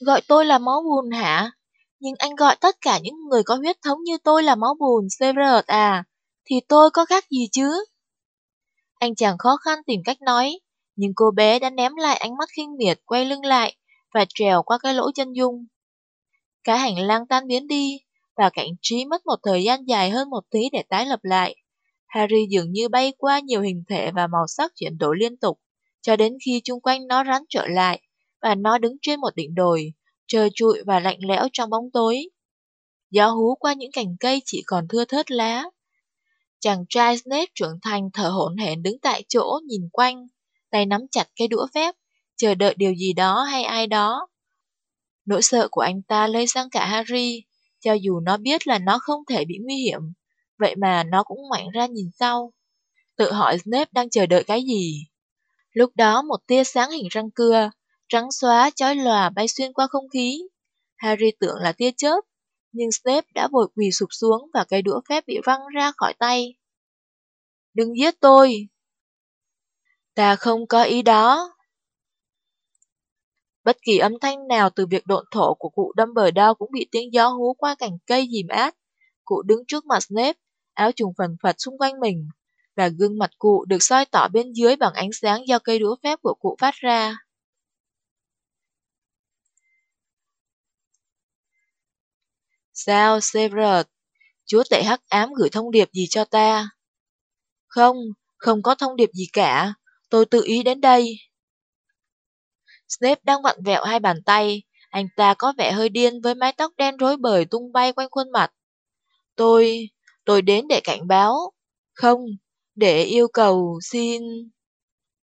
Gọi tôi là máu bùn hả? Nhưng anh gọi tất cả những người có huyết thống như tôi là máu bùn, Severus à? Thì tôi có khác gì chứ? Anh chàng khó khăn tìm cách nói, nhưng cô bé đã ném lại ánh mắt khinh miệt quay lưng lại và trèo qua cái lỗ chân dung. Cả hành lang tan biến đi, và cảnh trí mất một thời gian dài hơn một tí để tái lập lại. Harry dường như bay qua nhiều hình thể và màu sắc chuyển đổi liên tục, cho đến khi chung quanh nó rắn trở lại, và nó đứng trên một đỉnh đồi, trơ trụi và lạnh lẽo trong bóng tối. Gió hú qua những cành cây chỉ còn thưa thớt lá. Chàng trai Snape trưởng thành thở hổn hển đứng tại chỗ nhìn quanh, tay nắm chặt cây đũa phép, chờ đợi điều gì đó hay ai đó. Nỗi sợ của anh ta lây sang cả Harry, cho dù nó biết là nó không thể bị nguy hiểm, vậy mà nó cũng ngoảnh ra nhìn sau. Tự hỏi Snape đang chờ đợi cái gì. Lúc đó một tia sáng hình răng cưa, trắng xóa chói lòa bay xuyên qua không khí. Harry tưởng là tia chớp, nhưng Snape đã vội quỳ sụp xuống và cây đũa phép bị văng ra khỏi tay. đừng giết tôi. Ta không có ý đó. Bất kỳ âm thanh nào từ việc độn thổ của cụ đâm bờ đao cũng bị tiếng gió hú qua cành cây dìm át. Cụ đứng trước mặt Snape, áo trùng phần phật xung quanh mình, và gương mặt cụ được soi tỏ bên dưới bằng ánh sáng do cây đũa phép của cụ phát ra. Sao, Severus? Chúa tể hắc ám gửi thông điệp gì cho ta? Không, không có thông điệp gì cả. Tôi tự ý đến đây. Snape đang vặn vẹo hai bàn tay. Anh ta có vẻ hơi điên với mái tóc đen rối bời tung bay quanh khuôn mặt. Tôi, tôi đến để cảnh báo. Không, để yêu cầu xin...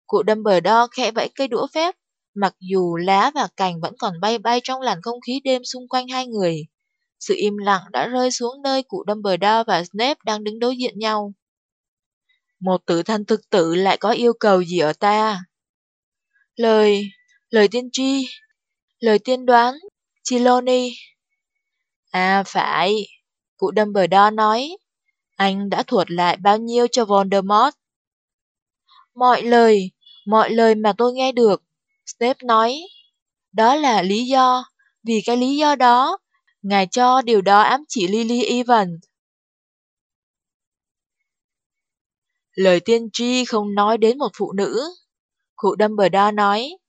Cụ Dumbledore khẽ vẫy cây đũa phép, mặc dù lá và cành vẫn còn bay bay trong làn không khí đêm xung quanh hai người. Sự im lặng đã rơi xuống nơi cụ Dumbledore và Snape đang đứng đối diện nhau. Một tử thanh thực tử lại có yêu cầu gì ở ta? Lời, lời tiên tri, lời tiên đoán, Chiloni. À phải, cụ Dumbledore nói, anh đã thuật lại bao nhiêu cho Voldemort? Mọi lời, mọi lời mà tôi nghe được, Snape nói. Đó là lý do, vì cái lý do đó, ngài cho điều đó ám chỉ Lily Evans. Lời tiên tri không nói đến một phụ nữ. Cụ Dumbledore nói.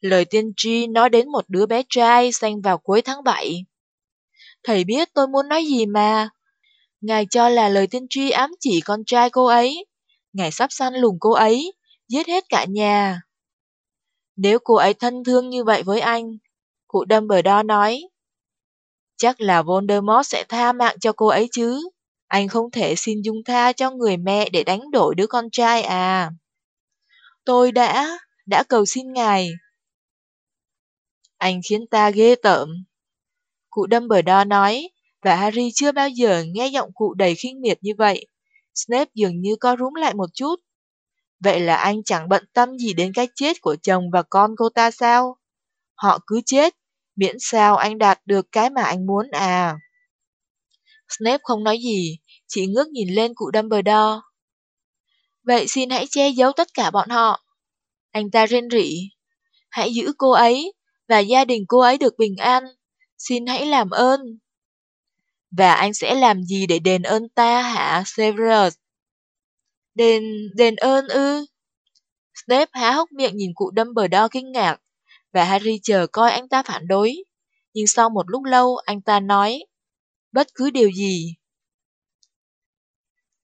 Lời tiên tri nói đến một đứa bé trai sanh vào cuối tháng 7. Thầy biết tôi muốn nói gì mà. Ngài cho là lời tiên tri ám chỉ con trai cô ấy. Ngài sắp săn lùng cô ấy, giết hết cả nhà. Nếu cô ấy thân thương như vậy với anh, cụ đâm bờ đo nói, chắc là Voldemort sẽ tha mạng cho cô ấy chứ. Anh không thể xin dung tha cho người mẹ để đánh đổi đứa con trai à. Tôi đã, đã cầu xin ngài. Anh khiến ta ghê tởm. Cụ Dumbledore nói, và Harry chưa bao giờ nghe giọng cụ đầy khinh miệt như vậy. Snape dường như co rúm lại một chút. Vậy là anh chẳng bận tâm gì đến cái chết của chồng và con cô ta sao? Họ cứ chết, miễn sao anh đạt được cái mà anh muốn à. Snape không nói gì, chỉ ngước nhìn lên cụ Dumbledore. Vậy xin hãy che giấu tất cả bọn họ. Anh ta rên rỉ. Hãy giữ cô ấy, và gia đình cô ấy được bình an. Xin hãy làm ơn. Và anh sẽ làm gì để đền ơn ta hả, Severus? Đền, đền ơn ư? Snape há hốc miệng nhìn cụ Dumbledore kinh ngạc, và Harry chờ coi anh ta phản đối. Nhưng sau một lúc lâu, anh ta nói, bất cứ điều gì.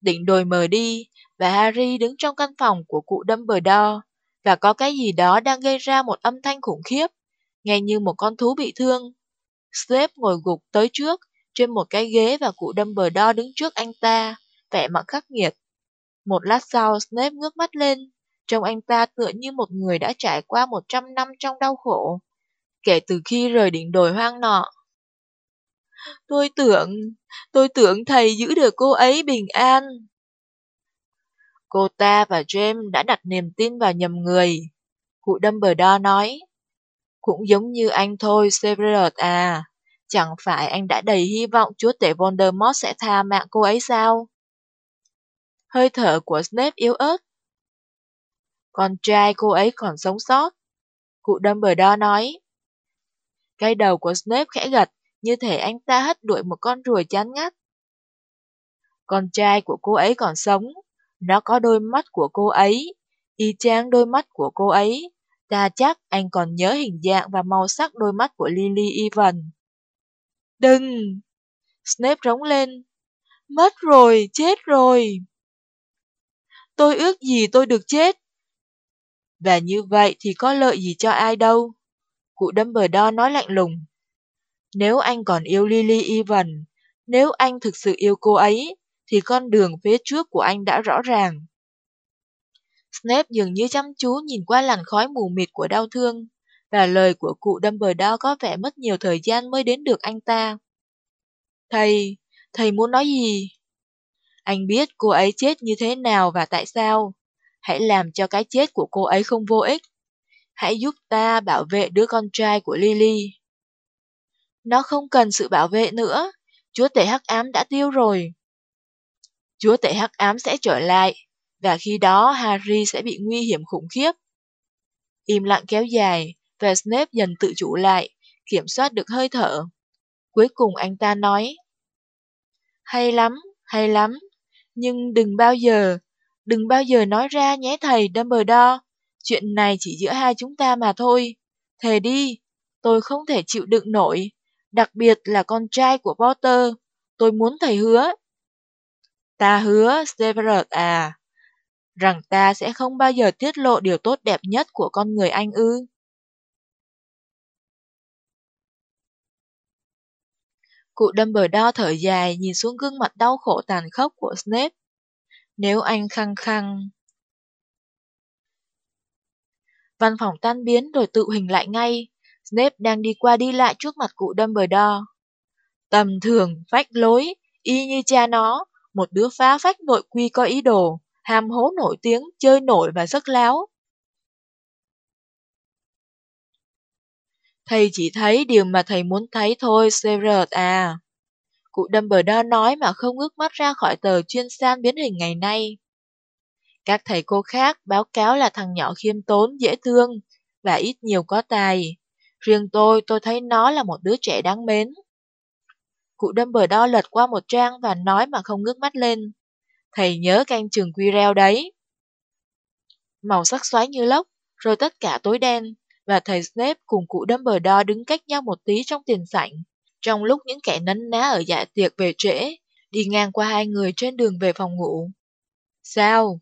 Định đồi mờ đi, và Harry đứng trong căn phòng của cụ Dumbledore, và có cái gì đó đang gây ra một âm thanh khủng khiếp, nghe như một con thú bị thương. Snape ngồi gục tới trước, trên một cái ghế và cụ Dumbledore đứng trước anh ta, vẻ mặt khắc nghiệt. Một lát sau, Snape ngước mắt lên, trông anh ta tựa như một người đã trải qua 100 năm trong đau khổ, kể từ khi rời đỉnh đồi hoang nọ. Tôi tưởng, tôi tưởng thầy giữ được cô ấy bình an. Cô ta và James đã đặt niềm tin vào nhầm người. Cụ Dumbledore nói. Cũng giống như anh thôi, Severus à. Chẳng phải anh đã đầy hy vọng chúa tể Voldemort sẽ tha mạng cô ấy sao? Hơi thở của Snape yếu ớt. Con trai cô ấy còn sống sót. Cụ Dumbledore nói. Cái đầu của Snape khẽ gật, như thể anh ta hất đuổi một con ruồi chán ngắt. Con trai của cô ấy còn sống, nó có đôi mắt của cô ấy, y chang đôi mắt của cô ấy. Ta chắc anh còn nhớ hình dạng và màu sắc đôi mắt của Lily Evans. Đừng! Snape rống lên. Mất rồi, chết rồi. Tôi ước gì tôi được chết. Và như vậy thì có lợi gì cho ai đâu. Cụ Dumbledore nói lạnh lùng. Nếu anh còn yêu Lily Evans, nếu anh thực sự yêu cô ấy, thì con đường phía trước của anh đã rõ ràng. Snape dường như chăm chú nhìn qua làn khói mù mịt của đau thương, và lời của cụ Dumbledore có vẻ mất nhiều thời gian mới đến được anh ta. Thầy, thầy muốn nói gì? Anh biết cô ấy chết như thế nào và tại sao. Hãy làm cho cái chết của cô ấy không vô ích. Hãy giúp ta bảo vệ đứa con trai của Lily. Nó không cần sự bảo vệ nữa. Chúa tể hắc ám đã tiêu rồi. Chúa tể hắc ám sẽ trở lại, và khi đó Harry sẽ bị nguy hiểm khủng khiếp. Im lặng kéo dài, và Snape dần tự chủ lại, kiểm soát được hơi thở. Cuối cùng anh ta nói, Hay lắm, hay lắm, nhưng đừng bao giờ, đừng bao giờ nói ra nhé thầy Dumbledore, chuyện này chỉ giữa hai chúng ta mà thôi. Thề đi, tôi không thể chịu đựng nổi, đặc biệt là con trai của Potter, tôi muốn thầy hứa. Ta hứa, Severus à, rằng ta sẽ không bao giờ tiết lộ điều tốt đẹp nhất của con người anh ư. Cụ Dumbledore thở dài nhìn xuống gương mặt đau khổ tàn khốc của Snape. Nếu anh khăng khăng... Văn phòng tan biến rồi tự hình lại ngay. Snape đang đi qua đi lại trước mặt cụ Dumbledore. Tầm thường, phách lối, y như cha nó, một đứa phá phách nội quy có ý đồ, ham hố nổi tiếng, chơi nổi và rất láo. Thầy chỉ thấy điều mà thầy muốn thấy thôi, Severus à. Cụ Dumbledore nói mà không ngước mắt ra khỏi tờ chuyên san biến hình ngày nay. Các thầy cô khác báo cáo là thằng nhỏ khiêm tốn, dễ thương và ít nhiều có tài. Riêng tôi, tôi thấy nó là một đứa trẻ đáng mến. Cụ Dumbledore lật qua một trang và nói mà không ngước mắt lên. Thầy nhớ canh trường Quirrell đấy. Màu sắc xoáy như lốc, rồi tất cả tối đen, và thầy Snape cùng cụ Dumbledore đứng cách nhau một tí trong tiền sảnh, trong lúc những kẻ nấn ná ở dạ tiệc về trễ, đi ngang qua hai người trên đường về phòng ngủ. Sao?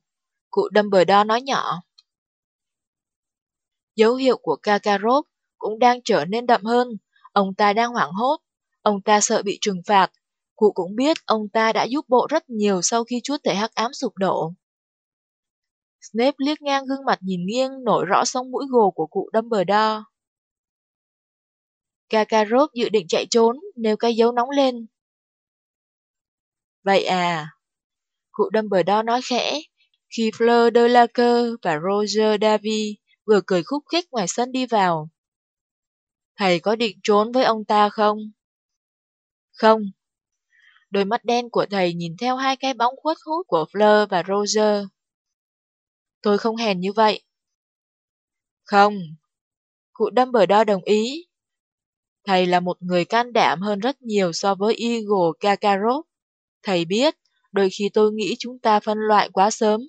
Cụ Dumbledore nói nhỏ. Dấu hiệu của Kakarot cũng đang trở nên đậm hơn, ông ta đang hoảng hốt, ông ta sợ bị trừng phạt. Cụ cũng biết ông ta đã giúp bộ rất nhiều sau khi chúa tể hắc ám sụp đổ. Snape liếc ngang gương mặt nhìn nghiêng nổi rõ sông mũi gồ của cụ Dumbledore. Kakarot dự định chạy trốn nếu cái dấu nóng lên. Vậy à, cụ Dumbledore nói khẽ, khi Fleur de la và Roger Davy vừa cười khúc khích ngoài sân đi vào. Thầy có định trốn với ông ta không? Không. Đôi mắt đen của thầy nhìn theo hai cái bóng khuất hút của Fleur và Roger. Tôi không hèn như vậy. Không. Cụ Dumbledore đồng ý. Thầy là một người can đảm hơn rất nhiều so với Eagle Kakarot. Thầy biết, đôi khi tôi nghĩ chúng ta phân loại quá sớm.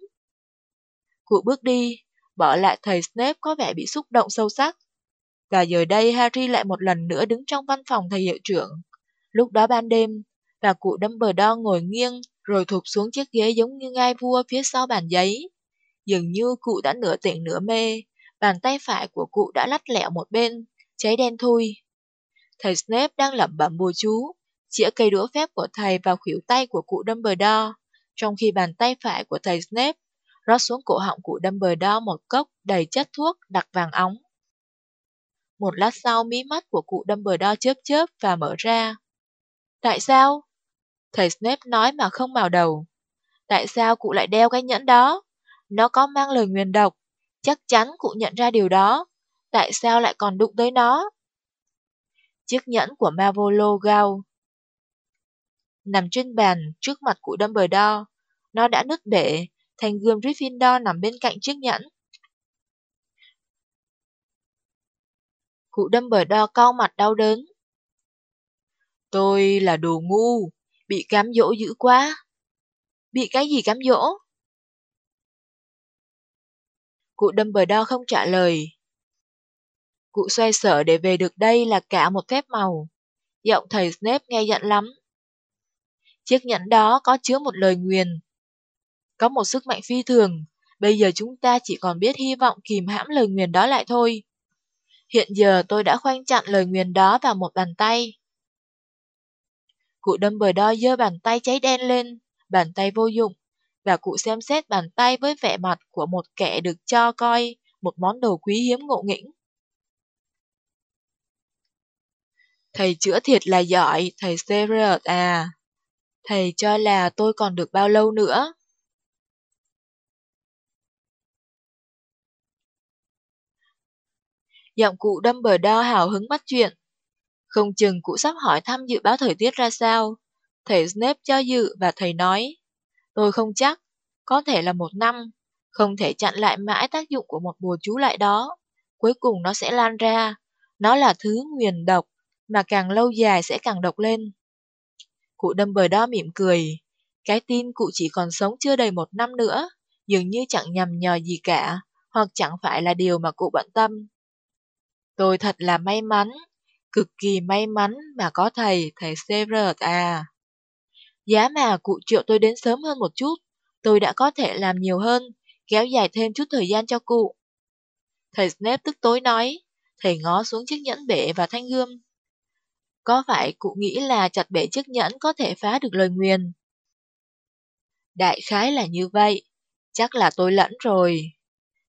Cụ bước đi, bỏ lại thầy Snape có vẻ bị xúc động sâu sắc. Và giờ đây Harry lại một lần nữa đứng trong văn phòng thầy hiệu trưởng. Lúc đó ban đêm, và cụ Dumbledore ngồi nghiêng rồi thụp xuống chiếc ghế giống như ngai vua phía sau bàn giấy. Dường như cụ đã nửa tỉnh nửa mê, bàn tay phải của cụ đã lắt lẹo một bên, cháy đen thui. Thầy Snape đang lẩm bẩm bùa chú, chĩa cây đũa phép của thầy vào khuỷu tay của cụ Dumbledore, trong khi bàn tay phải của thầy Snape rót xuống cổ họng cụ Dumbledore một cốc đầy chất thuốc đặc vàng óng. Một lát sau mí mắt của cụ Dumbledore chớp chớp và mở ra. Tại sao? Thầy Snape nói mà không màu đầu. Tại sao cụ lại đeo cái nhẫn đó? Nó có mang lời nguyền độc. Chắc chắn cụ nhận ra điều đó. Tại sao lại còn đụng tới nó? Chiếc nhẫn của Mavolo Gao nằm trên bàn trước mặt cụ Dumbledore. Nó đã nứt bể, thành gươm Gryffindor nằm bên cạnh chiếc nhẫn. Cụ Dumbledore cau mặt đau đớn. Tôi là đồ ngu, bị cám dỗ dữ quá. Bị cái gì cám dỗ? Cụ Dumbledore không trả lời. Cụ xoay sở để về được đây là cả một phép màu. Giọng thầy Snape nghe giận lắm. Chiếc nhẫn đó có chứa một lời nguyền. Có một sức mạnh phi thường, bây giờ chúng ta chỉ còn biết hy vọng kìm hãm lời nguyền đó lại thôi. Hiện giờ tôi đã khoanh chặn lời nguyền đó vào một bàn tay. Cụ Dumbledore giơ bàn tay cháy đen lên, bàn tay vô dụng, và cụ xem xét bàn tay với vẻ mặt của một kẻ được cho coi một món đồ quý hiếm ngộ nghĩnh. Thầy chữa thiệt là giỏi, thầy Severus à. Thầy cho là tôi còn được bao lâu nữa? Giọng cụ Dumbledore hào hứng bắt chuyện. Không chừng cụ sắp hỏi thăm dự báo thời tiết ra sao. Thầy Snape cho dự và thầy nói. Tôi không chắc, có thể là một năm, không thể chặn lại mãi tác dụng của một bùa chú lại đó. Cuối cùng nó sẽ lan ra, nó là thứ nguyền độc, mà càng lâu dài sẽ càng độc lên. Cụ đâm bờ đo mỉm cười, cái tin cụ chỉ còn sống chưa đầy một năm nữa, dường như chẳng nhầm nhò gì cả, hoặc chẳng phải là điều mà cụ bận tâm. Tôi thật là may mắn, cực kỳ may mắn mà có thầy, thầy Severus à. Giá mà cụ triệu tôi đến sớm hơn một chút, tôi đã có thể làm nhiều hơn, kéo dài thêm chút thời gian cho cụ. Thầy Snape tức tối nói, thầy ngó xuống chiếc nhẫn bể và thanh gươm. Có phải cụ nghĩ là chặt bể chiếc nhẫn có thể phá được lời nguyền? Đại khái là như vậy, chắc là tôi lẫn rồi.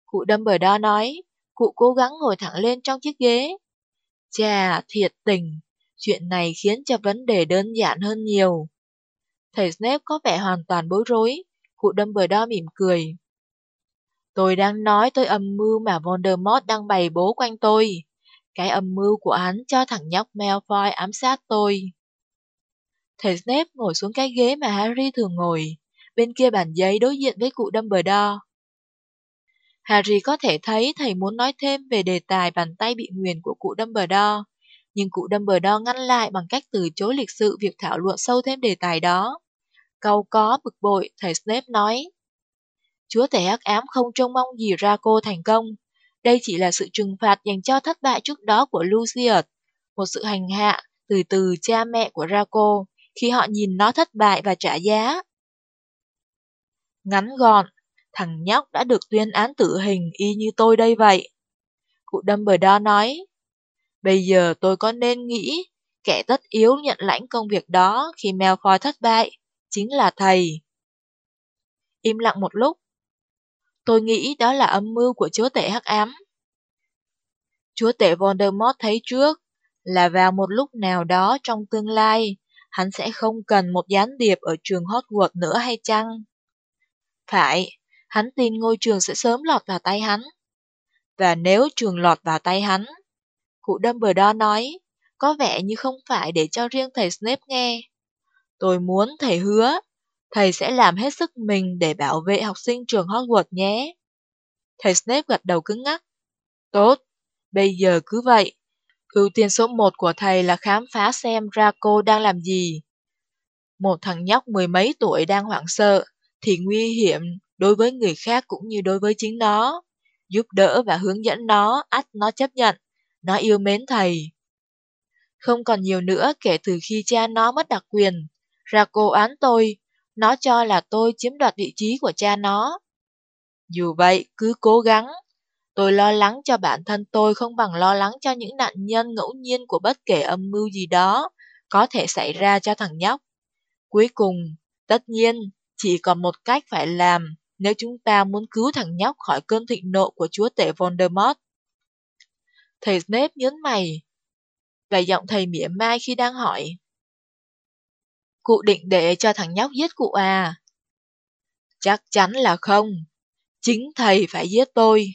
Cụ đâm bẩy đo nói, cụ cố gắng ngồi thẳng lên trong chiếc ghế. Chà, thiệt tình, chuyện này khiến cho vấn đề đơn giản hơn nhiều. Thầy Snape có vẻ hoàn toàn bối rối, cụ Dumbledore mỉm cười. Tôi đang nói tới âm mưu mà Voldemort đang bày bố quanh tôi. Cái âm mưu của hắn cho thằng nhóc Malfoy ám sát tôi. Thầy Snape ngồi xuống cái ghế mà Harry thường ngồi, bên kia bàn giấy đối diện với cụ Dumbledore. Harry có thể thấy thầy muốn nói thêm về đề tài bàn tay bị nguyền của cụ Dumbledore, nhưng cụ Dumbledore ngăn lại bằng cách từ chối lịch sự việc thảo luận sâu thêm đề tài đó. Câu có bực bội, thầy Snape nói. Chúa tể hắc ám không trông mong gì ra cô thành công. Đây chỉ là sự trừng phạt dành cho thất bại trước đó của Lucius, một sự hành hạ từ từ cha mẹ của Draco khi họ nhìn nó thất bại và trả giá. Ngắn gọn, thằng nhóc đã được tuyên án tử hình y như tôi đây vậy. Cụ Dumbledore nói, bây giờ tôi có nên nghĩ kẻ tất yếu nhận lãnh công việc đó khi Malfoy thất bại, chính là thầy. Im lặng một lúc, tôi nghĩ đó là âm mưu của chúa tể hắc ám. Chúa tể Voldemort thấy trước là vào một lúc nào đó trong tương lai, hắn sẽ không cần một gián điệp ở trường Hogwarts nữa hay chăng? Phải, hắn tin ngôi trường sẽ sớm lọt vào tay hắn. Và nếu trường lọt vào tay hắn, cụ Dumbledore nói, có vẻ như không phải để cho riêng thầy Snape nghe. Tôi muốn thầy hứa, thầy sẽ làm hết sức mình để bảo vệ học sinh trường Hogwarts nhé. Thầy Snape gật đầu cứng ngắc. Tốt, bây giờ cứ vậy. Ưu tiên số một của thầy là khám phá xem Draco đang làm gì. Một thằng nhóc mười mấy tuổi đang hoảng sợ, thì nguy hiểm đối với người khác cũng như đối với chính nó. Giúp đỡ và hướng dẫn nó, ắt nó chấp nhận, nó yêu mến thầy. Không còn nhiều nữa kể từ khi cha nó mất đặc quyền, ra cô án tôi, nó cho là tôi chiếm đoạt vị trí của cha nó. Dù vậy, cứ cố gắng. Tôi lo lắng cho bản thân tôi không bằng lo lắng cho những nạn nhân ngẫu nhiên của bất kể âm mưu gì đó có thể xảy ra cho thằng nhóc. Cuối cùng, tất nhiên, chỉ còn một cách phải làm nếu chúng ta muốn cứu thằng nhóc khỏi cơn thịnh nộ của chúa tể Voldemort. Thầy Snape nhớn mày, và giọng thầy mỉa mai khi đang hỏi. Cụ định để cho thằng nhóc giết cụ à? Chắc chắn là không. Chính thầy phải giết tôi.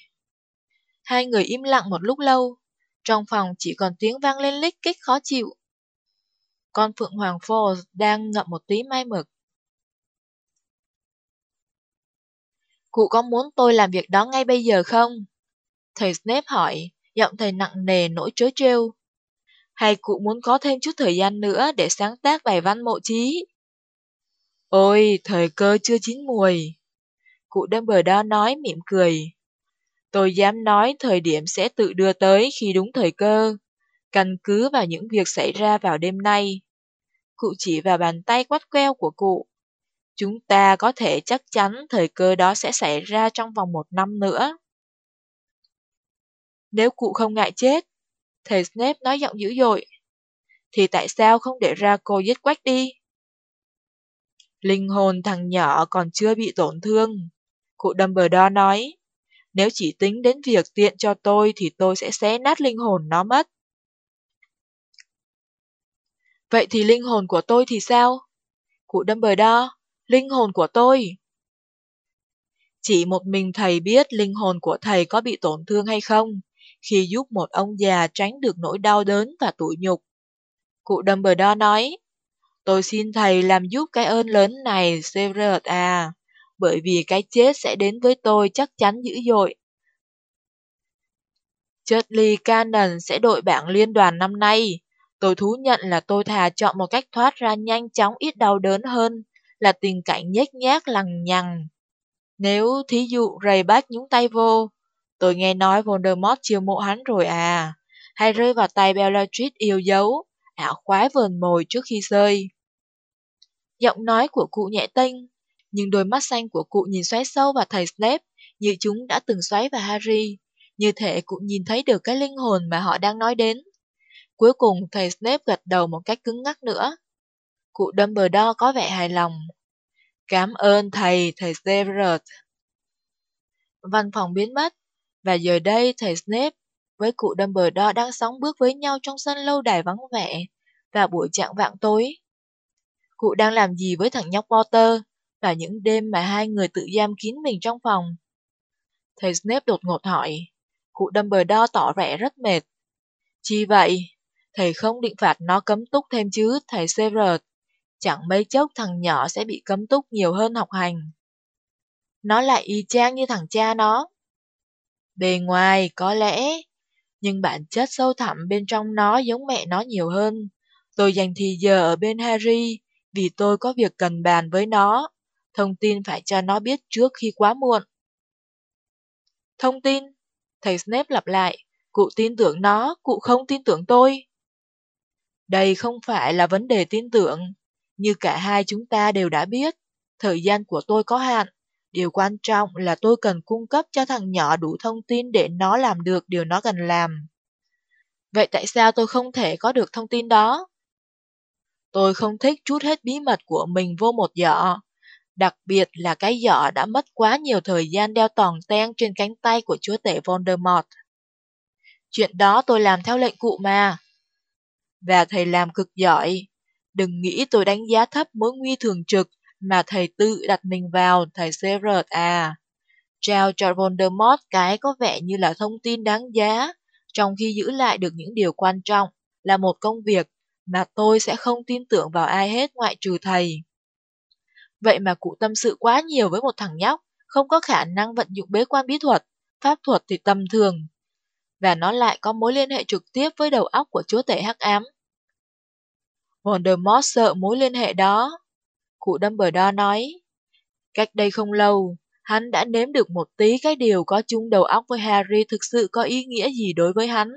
Hai người im lặng một lúc lâu. Trong phòng chỉ còn tiếng vang lên lích kích khó chịu. Con Phượng Hoàng Falls đang ngậm một tí mai mực. Cụ có muốn tôi làm việc đó ngay bây giờ không? Thầy Snape hỏi, giọng thầy nặng nề nỗi trớ trêu. Hay cụ muốn có thêm chút thời gian nữa để sáng tác bài văn mộ trí? Ôi, thời cơ chưa chín mùi. Cụ Dumbledore nói mỉm cười. Tôi dám nói thời điểm sẽ tự đưa tới khi đúng thời cơ, căn cứ vào những việc xảy ra vào đêm nay. Cụ chỉ vào bàn tay quắt queo của cụ. Chúng ta có thể chắc chắn thời cơ đó sẽ xảy ra trong vòng một năm nữa. Nếu cụ không ngại chết, thầy Snape nói giọng dữ dội, thì tại sao không để ra cô giết quách đi? Linh hồn thằng nhỏ còn chưa bị tổn thương. Cụ Dumbledore nói, nếu chỉ tính đến việc tiện cho tôi thì tôi sẽ xé nát linh hồn nó mất. Vậy thì linh hồn của tôi thì sao? Cụ Dumbledore, linh hồn của tôi. Chỉ một mình thầy biết linh hồn của thầy có bị tổn thương hay không, khi giúp một ông già tránh được nỗi đau đớn và tủi nhục. Cụ Dumbledore nói, Tôi xin thầy làm giúp cái ơn lớn này, Severus à, bởi vì cái chết sẽ đến với tôi chắc chắn dữ dội. Chudley Cannon sẽ đội bảng liên đoàn năm nay. Tôi thú nhận là tôi thà chọn một cách thoát ra nhanh chóng ít đau đớn hơn là tình cảnh nhếch nhác lằng nhằng. Nếu thí dụ Ray Bach nhúng tay vô, tôi nghe nói Voldemort chiêu mộ hắn rồi à, hay rơi vào tay Bellatrix yêu dấu, ảo khoái vờn mồi trước khi rơi. Giọng nói của cụ nhẹ tênh, nhưng đôi mắt xanh của cụ nhìn xoáy sâu vào thầy Snape như chúng đã từng xoáy vào Harry. Như thể cụ nhìn thấy được cái linh hồn mà họ đang nói đến. Cuối cùng thầy Snape gật đầu một cách cứng ngắc nữa. Cụ Dumbledore có vẻ hài lòng. Cảm ơn thầy, thầy Severus. Văn phòng biến mất, và giờ đây thầy Snape với cụ Dumbledore đang sóng bước với nhau trong sân lâu đài vắng vẻ và buổi trạng vạng tối. Cụ đang làm gì với thằng nhóc Potter và những đêm mà hai người tự giam kín mình trong phòng? Thầy Snape đột ngột hỏi. Cụ Dumbledore tỏ vẻ rất mệt. Chi vậy? Thầy không định phạt nó cấm túc thêm chứ, thầy Severus. Chẳng mấy chốc thằng nhỏ sẽ bị cấm túc nhiều hơn học hành. Nó lại y chang như thằng cha nó. Bề ngoài, có lẽ, nhưng bản chất sâu thẳm bên trong nó giống mẹ nó nhiều hơn. Tôi dành thì giờ ở bên Harry, vì tôi có việc cần bàn với nó. Thông tin phải cho nó biết trước khi quá muộn. Thông tin? Thầy Snape lặp lại, cụ tin tưởng nó, cụ không tin tưởng tôi. Đây không phải là vấn đề tin tưởng, như cả hai chúng ta đều đã biết, thời gian của tôi có hạn. Điều quan trọng là tôi cần cung cấp cho thằng nhỏ đủ thông tin để nó làm được điều nó cần làm. Vậy tại sao tôi không thể có được thông tin đó? Tôi không thích chút hết bí mật của mình vô một giỏ. Đặc biệt là cái giỏ đã mất quá nhiều thời gian đeo toàn ten trên cánh tay của chúa tể Voldemort. Chuyện đó tôi làm theo lệnh cụ mà. Và thầy làm cực giỏi. Đừng nghĩ tôi đánh giá thấp mối nguy thường trực mà thầy tự đặt mình vào, thầy Severus à. Trao cho Voldemort cái có vẻ như là thông tin đáng giá, trong khi giữ lại được những điều quan trọng, là một công việc mà tôi sẽ không tin tưởng vào ai hết ngoại trừ thầy. Vậy mà cụ tâm sự quá nhiều với một thằng nhóc, không có khả năng vận dụng bế quan bí thuật, pháp thuật thì tầm thường. Và nó lại có mối liên hệ trực tiếp với đầu óc của chúa tể hắc ám. Voldemort sợ mối liên hệ đó. Cụ Dumbledore nói, cách đây không lâu, hắn đã nếm được một tí cái điều có chung đầu óc với Harry thực sự có ý nghĩa gì đối với hắn.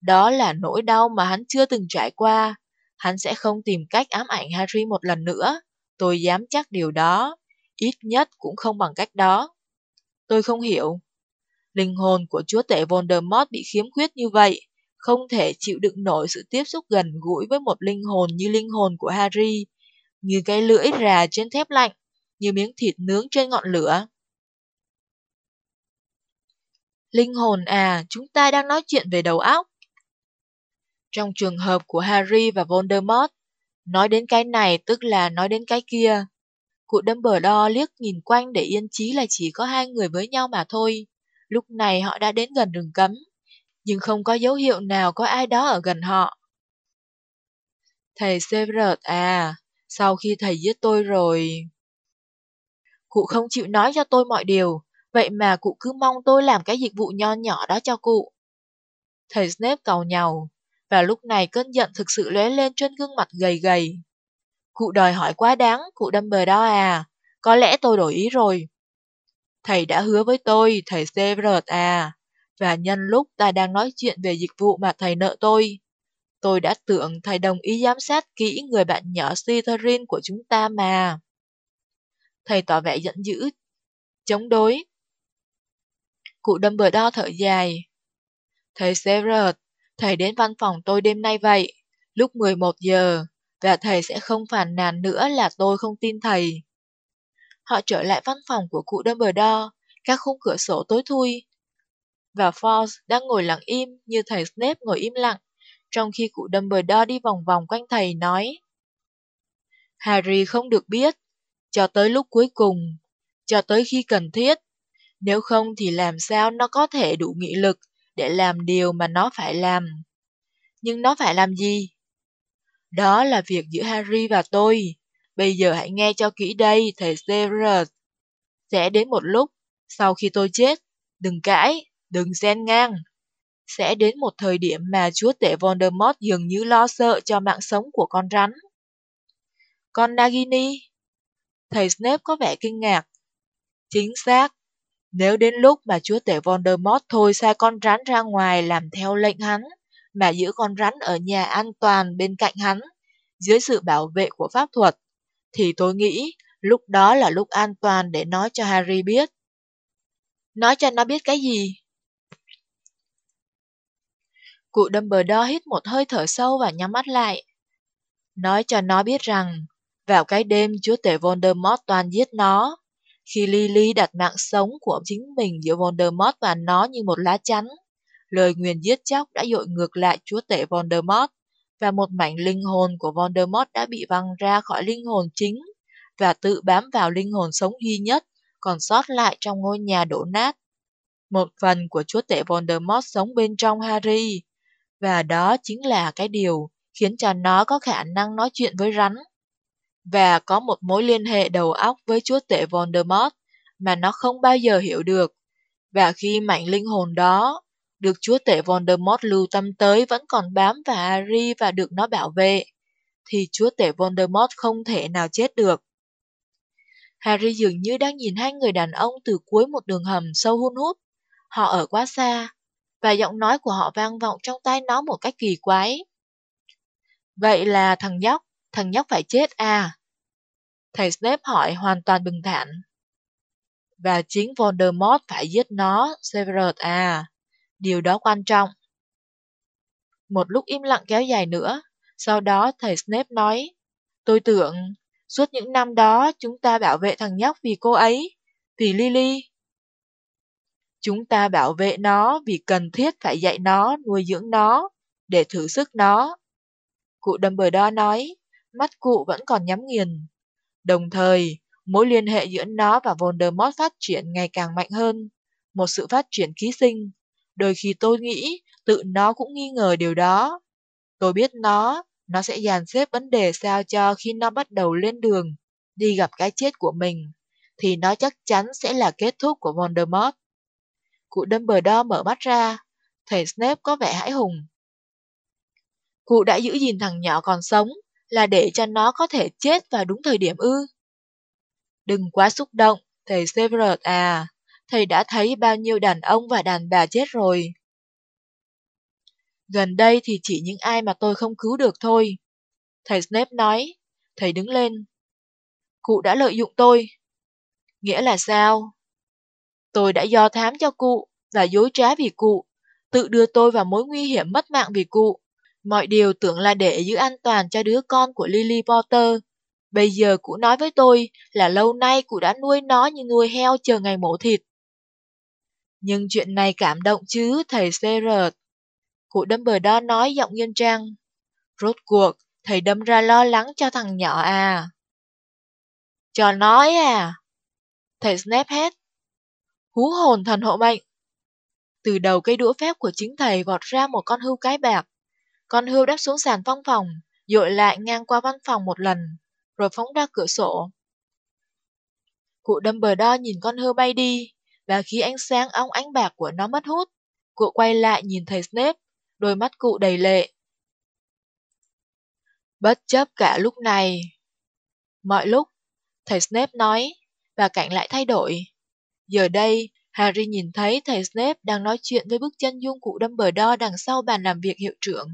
Đó là nỗi đau mà hắn chưa từng trải qua. Hắn sẽ không tìm cách ám ảnh Harry một lần nữa. Tôi dám chắc điều đó. Ít nhất cũng không bằng cách đó. Tôi không hiểu. Linh hồn của chúa tể Voldemort bị khiếm khuyết như vậy, không thể chịu đựng nổi sự tiếp xúc gần gũi với một linh hồn như linh hồn của Harry, như cái lưỡi rà trên thép lạnh, như miếng thịt nướng trên ngọn lửa. Linh hồn à, chúng ta đang nói chuyện về đầu óc. Trong trường hợp của Harry và Voldemort, nói đến cái này tức là nói đến cái kia. Cụ Dumbledore liếc nhìn quanh để yên chí là chỉ có hai người với nhau mà thôi. Lúc này họ đã đến gần rừng cấm, nhưng không có dấu hiệu nào có ai đó ở gần họ. Thầy Severus à, sau khi thầy giết tôi rồi... Cụ không chịu nói cho tôi mọi điều, vậy mà cụ cứ mong tôi làm cái dịch vụ nho nhỏ đó cho cụ. Thầy Snape cầu nhau, và lúc này cơn giận thực sự lóe lên trên gương mặt gầy gầy. Cụ đòi hỏi quá đáng, cụ Dumbledore à, có lẽ tôi đổi ý rồi. Thầy đã hứa với tôi, thầy Severus à, và nhân lúc ta đang nói chuyện về dịch vụ mà thầy nợ tôi, tôi đã tưởng thầy đồng ý giám sát kỹ người bạn nhỏ Slytherin của chúng ta mà. Thầy tỏ vẻ giận dữ, chống đối. Cụ Dumbledore thở dài. Thầy Severus, thầy đến văn phòng tôi đêm nay vậy, lúc 11 giờ, và thầy sẽ không phản nàn nữa là tôi không tin thầy. Họ trở lại văn phòng của cụ Dumbledore, các khung cửa sổ tối thui. Và Force đang ngồi lặng im như thầy Snape ngồi im lặng, trong khi cụ Dumbledore đi vòng vòng quanh thầy nói. Harry không được biết, cho tới lúc cuối cùng, cho tới khi cần thiết. Nếu không thì làm sao nó có thể đủ nghị lực để làm điều mà nó phải làm. Nhưng nó phải làm gì? Đó là việc giữa Harry và tôi. Bây giờ hãy nghe cho kỹ đây, thầy Severus. Sẽ đến một lúc, sau khi tôi chết, đừng cãi, đừng xen ngang. Sẽ đến một thời điểm mà chúa tể Voldemort dường như lo sợ cho mạng sống của con rắn. Con Nagini? Thầy Snape có vẻ kinh ngạc. Chính xác. Nếu đến lúc mà chúa tể Voldemort thôi sai con rắn ra ngoài làm theo lệnh hắn, mà giữ con rắn ở nhà an toàn bên cạnh hắn, dưới sự bảo vệ của pháp thuật, thì tôi nghĩ lúc đó là lúc an toàn để nói cho Harry biết. Nói cho nó biết cái gì? Cụ Dumbledore hít một hơi thở sâu và nhắm mắt lại. Nói cho nó biết rằng, vào cái đêm chúa tể Voldemort toàn giết nó, khi Lily đặt mạng sống của chính mình giữa Voldemort và nó như một lá chắn, lời nguyền giết chóc đã dội ngược lại chúa tể Voldemort, và một mảnh linh hồn của Voldemort đã bị văng ra khỏi linh hồn chính và tự bám vào linh hồn sống duy nhất còn sót lại trong ngôi nhà đổ nát. Một phần của chúa tể Voldemort sống bên trong Harry, và đó chính là cái điều khiến cho nó có khả năng nói chuyện với rắn và có một mối liên hệ đầu óc với chúa tể Voldemort mà nó không bao giờ hiểu được. Và khi mảnh linh hồn đó được chúa tể Voldemort lưu tâm tới vẫn còn bám vào Harry và được nó bảo vệ, thì chúa tể Voldemort không thể nào chết được. Harry dường như đang nhìn hai người đàn ông từ cuối một đường hầm sâu hun hút. Họ ở quá xa, và giọng nói của họ vang vọng trong tai nó một cách kỳ quái. Vậy là thằng nhóc, thằng nhóc phải chết à? Thầy Snape hỏi hoàn toàn bình thản. Và chính Voldemort phải giết nó, Severus à. Điều đó quan trọng. Một lúc im lặng kéo dài nữa, sau đó thầy Snape nói, tôi tưởng, suốt những năm đó chúng ta bảo vệ thằng nhóc vì cô ấy, vì Lily. Chúng ta bảo vệ nó vì cần thiết phải dạy nó, nuôi dưỡng nó, để thử sức nó. Cụ Dumbledore nói, mắt cụ vẫn còn nhắm nghiền. Đồng thời, mối liên hệ giữa nó và Voldemort phát triển ngày càng mạnh hơn, một sự phát triển ký sinh. Đôi khi tôi nghĩ tự nó cũng nghi ngờ điều đó. Tôi biết nó, nó sẽ dàn xếp vấn đề sao cho khi nó bắt đầu lên đường, đi gặp cái chết của mình, thì nó chắc chắn sẽ là kết thúc của Voldemort. Cụ Dumbledore mở mắt ra, thầy Snape có vẻ hãi hùng. Cụ đã giữ gìn thằng nhỏ còn sống, là để cho nó có thể chết vào đúng thời điểm ư. Đừng quá xúc động, thầy Severus à, thầy đã thấy bao nhiêu đàn ông và đàn bà chết rồi. Gần đây thì chỉ những ai mà tôi không cứu được thôi. Thầy Snape nói, thầy đứng lên. Cụ đã lợi dụng tôi. Nghĩa là sao? Tôi đã do thám cho cụ và dối trá vì cụ, tự đưa tôi vào mối nguy hiểm mất mạng vì cụ. Mọi điều tưởng là để giữ an toàn cho đứa con của Lily Potter. Bây giờ cụ nói với tôi là lâu nay cụ đã nuôi nó như nuôi heo chờ ngày mổ thịt. Nhưng chuyện này cảm động chứ, thầy Severus. Cụ Dumbledore nói giọng nghiêm trang. Rốt cuộc, thầy đâm ra lo lắng cho thằng nhỏ à. Cho nói à. Thầy Snape hét. Hú hồn thần hộ mệnh. Từ đầu cây đũa phép của chính thầy vọt ra một con hươu cái bạc. Con hươu đáp xuống sàn phong phòng, dội lại ngang qua văn phòng một lần, rồi phóng ra cửa sổ. Cụ đâm bờ đo nhìn con hươu bay đi, và khi ánh sáng óng ánh bạc của nó mất hút, cụ quay lại nhìn thầy Snape, đôi mắt cụ đầy lệ. Bất chấp cả lúc này. Mọi lúc, thầy Snape nói, và cảnh lại thay đổi. Giờ đây, Harry nhìn thấy thầy Snape đang nói chuyện với bức chân dung cụ Dumbledore đằng sau bàn làm việc hiệu trưởng.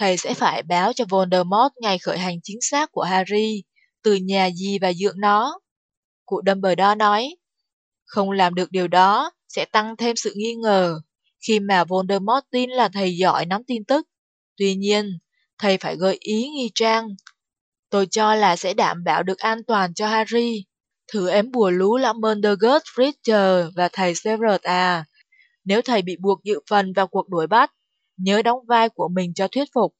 thầy sẽ phải báo cho Voldemort ngày khởi hành chính xác của Harry, từ nhà gì và dưỡng nó. Cụ Dumbledore nói, không làm được điều đó sẽ tăng thêm sự nghi ngờ khi mà Voldemort tin là thầy giỏi nắm tin tức. Tuy nhiên, thầy phải gợi ý nghi trang. Tôi cho là sẽ đảm bảo được an toàn cho Harry. Thử ếm bùa lú lão Mondergut Fritcher và thầy Severus à. Nếu thầy bị buộc dự phần vào cuộc đuổi bắt, nhớ đóng vai của mình cho thuyết phục.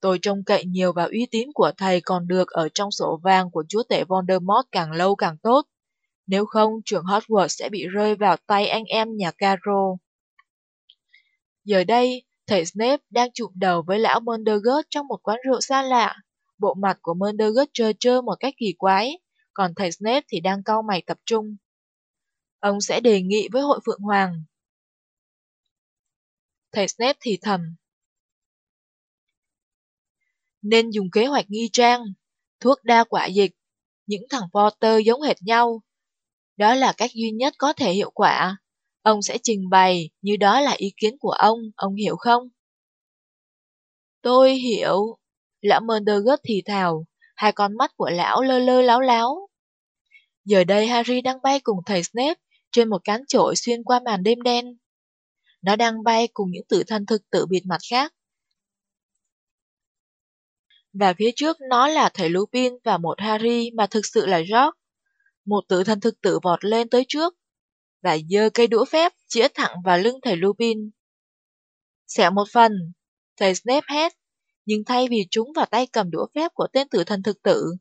Tôi trông cậy nhiều vào uy tín của thầy còn được ở trong sổ vàng của chúa tể Voldemort càng lâu càng tốt. Nếu không, trường Hogwarts sẽ bị rơi vào tay anh em nhà Caro. Giờ đây, thầy Thầy Snape đang chụm đầu với lão Mondergut trong một quán rượu xa lạ. Bộ mặt của Mondergut trơ trơ một cách kỳ quái, còn thầy Snape thì đang cau mày tập trung. Ông sẽ đề nghị với hội Phượng Hoàng. Thầy Snape thì thầm. Nên dùng kế hoạch nghi trang, thuốc đa quả dịch, những thằng Potter giống hệt nhau. Đó là cách duy nhất có thể hiệu quả. Ông sẽ trình bày như đó là ý kiến của ông, ông hiểu không? Tôi hiểu. Lão Mondergut thì thào, hai con mắt của lão lơ lơ láo láo. Giờ đây Harry đang bay cùng thầy Snape trên một cán trội xuyên qua màn đêm đen. Nó đang bay cùng những tử thân thực tự bịt mặt khác. Và phía trước nó là thầy Lupin và một Harry mà thực sự là George. Một tử thân thực tự vọt lên tới trước và giơ cây đũa phép chĩa thẳng vào lưng thầy Lupin. Xẻo một phần, thầy Snape hét, nhưng thay vì chúng vào tay cầm đũa phép của tên tử thần thực tử,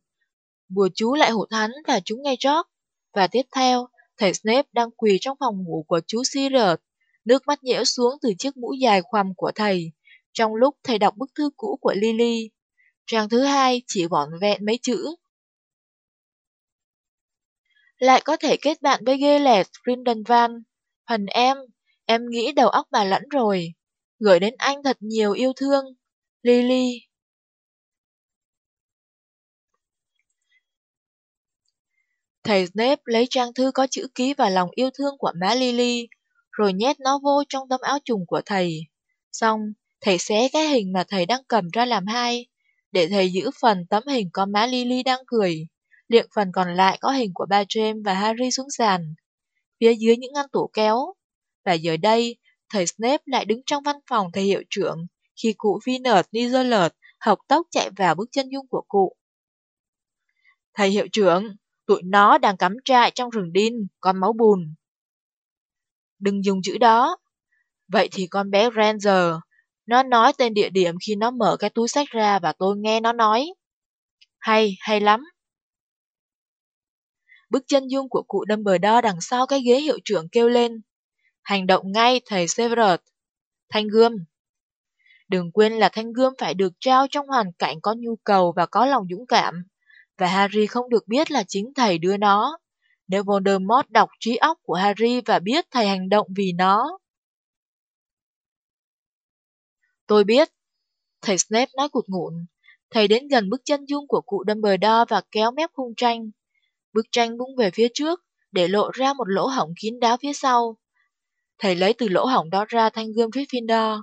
bùa chú lại hụt hắn và chúng ngay rót. Và tiếp theo, thầy Snape đang quỳ trong phòng ngủ của chú Sirius, nước mắt nhễu xuống từ chiếc mũ dài khoằm của thầy, trong lúc thầy đọc bức thư cũ của Lily. Trang thứ hai chỉ vỏn vẹn mấy chữ. Lại có thể kết bạn với Gillette Grindelwald. Phần em, em nghĩ đầu óc bà lẫn rồi. Gửi đến anh thật nhiều yêu thương. Lily. Thầy Snape lấy trang thư có chữ ký và lòng yêu thương của má Lily, rồi nhét nó vô trong tấm áo trùng của thầy. Xong, thầy xé cái hình mà thầy đang cầm ra làm hai, để thầy giữ phần tấm hình có má Lily đang cười. Liệng phần còn lại có hình của ba James và Harry xuống sàn, phía dưới những ngăn tủ kéo. Và giờ đây, thầy Snape lại đứng trong văn phòng thầy hiệu trưởng, khi cụ Vinert lợt học tốc chạy vào bước chân dung của cụ. Thầy hiệu trưởng, tụi nó đang cắm trại trong rừng đin, con máu bùn. Đừng dùng chữ đó. Vậy thì con bé Ranger, nó nói tên địa điểm khi nó mở cái túi sách ra và tôi nghe nó nói. Hay, hay lắm. Bước chân dung của cụ Dumbledore đằng sau cái ghế hiệu trưởng kêu lên. Hành động ngay, thầy Severus. Thanh gươm. Đừng quên là thanh gươm phải được trao trong hoàn cảnh có nhu cầu và có lòng dũng cảm. Và Harry không được biết là chính thầy đưa nó. Nếu Voldemort đọc trí óc của Harry và biết thầy hành động vì nó. Tôi biết. Thầy Snape nói cụt ngụn. Thầy đến gần bức chân dung của cụ Dumbledore và kéo mép khung tranh. Bức tranh bung về phía trước, để lộ ra một lỗ hổng kín đáo phía sau. Thầy lấy từ lỗ hổng đó ra thanh gươm Gryffindor.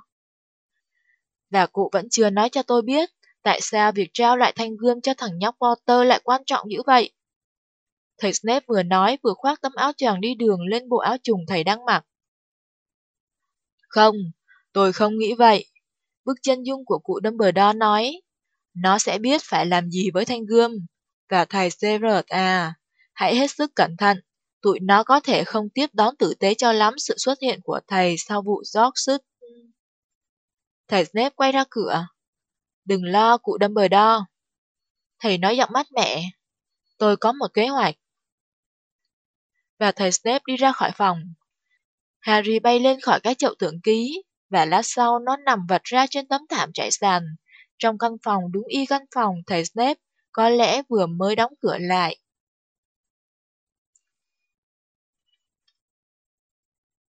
Và cụ vẫn chưa nói cho tôi biết tại sao việc trao lại thanh gươm cho thằng nhóc Potter lại quan trọng như vậy. Thầy Snape vừa nói vừa khoác tấm áo choàng đi đường lên bộ áo trùng thầy đang mặc. Không, tôi không nghĩ vậy. Bức chân dung của cụ Dumbledore nói, nó sẽ biết phải làm gì với thanh gươm. Và thầy Severus à, hãy hết sức cẩn thận, tụi nó có thể không tiếp đón tử tế cho lắm sự xuất hiện của thầy sau vụ George Thầy Snape quay ra cửa. Đừng lo cụ Dumbledore. Thầy nói giọng mát mẹ. Tôi có một kế hoạch. Và thầy Snape đi ra khỏi phòng. Harry bay lên khỏi cái chậu tượng ký, và lát sau nó nằm vật ra trên tấm thảm trải sàn, trong căn phòng đúng y căn phòng thầy Snape có lẽ vừa mới đóng cửa lại.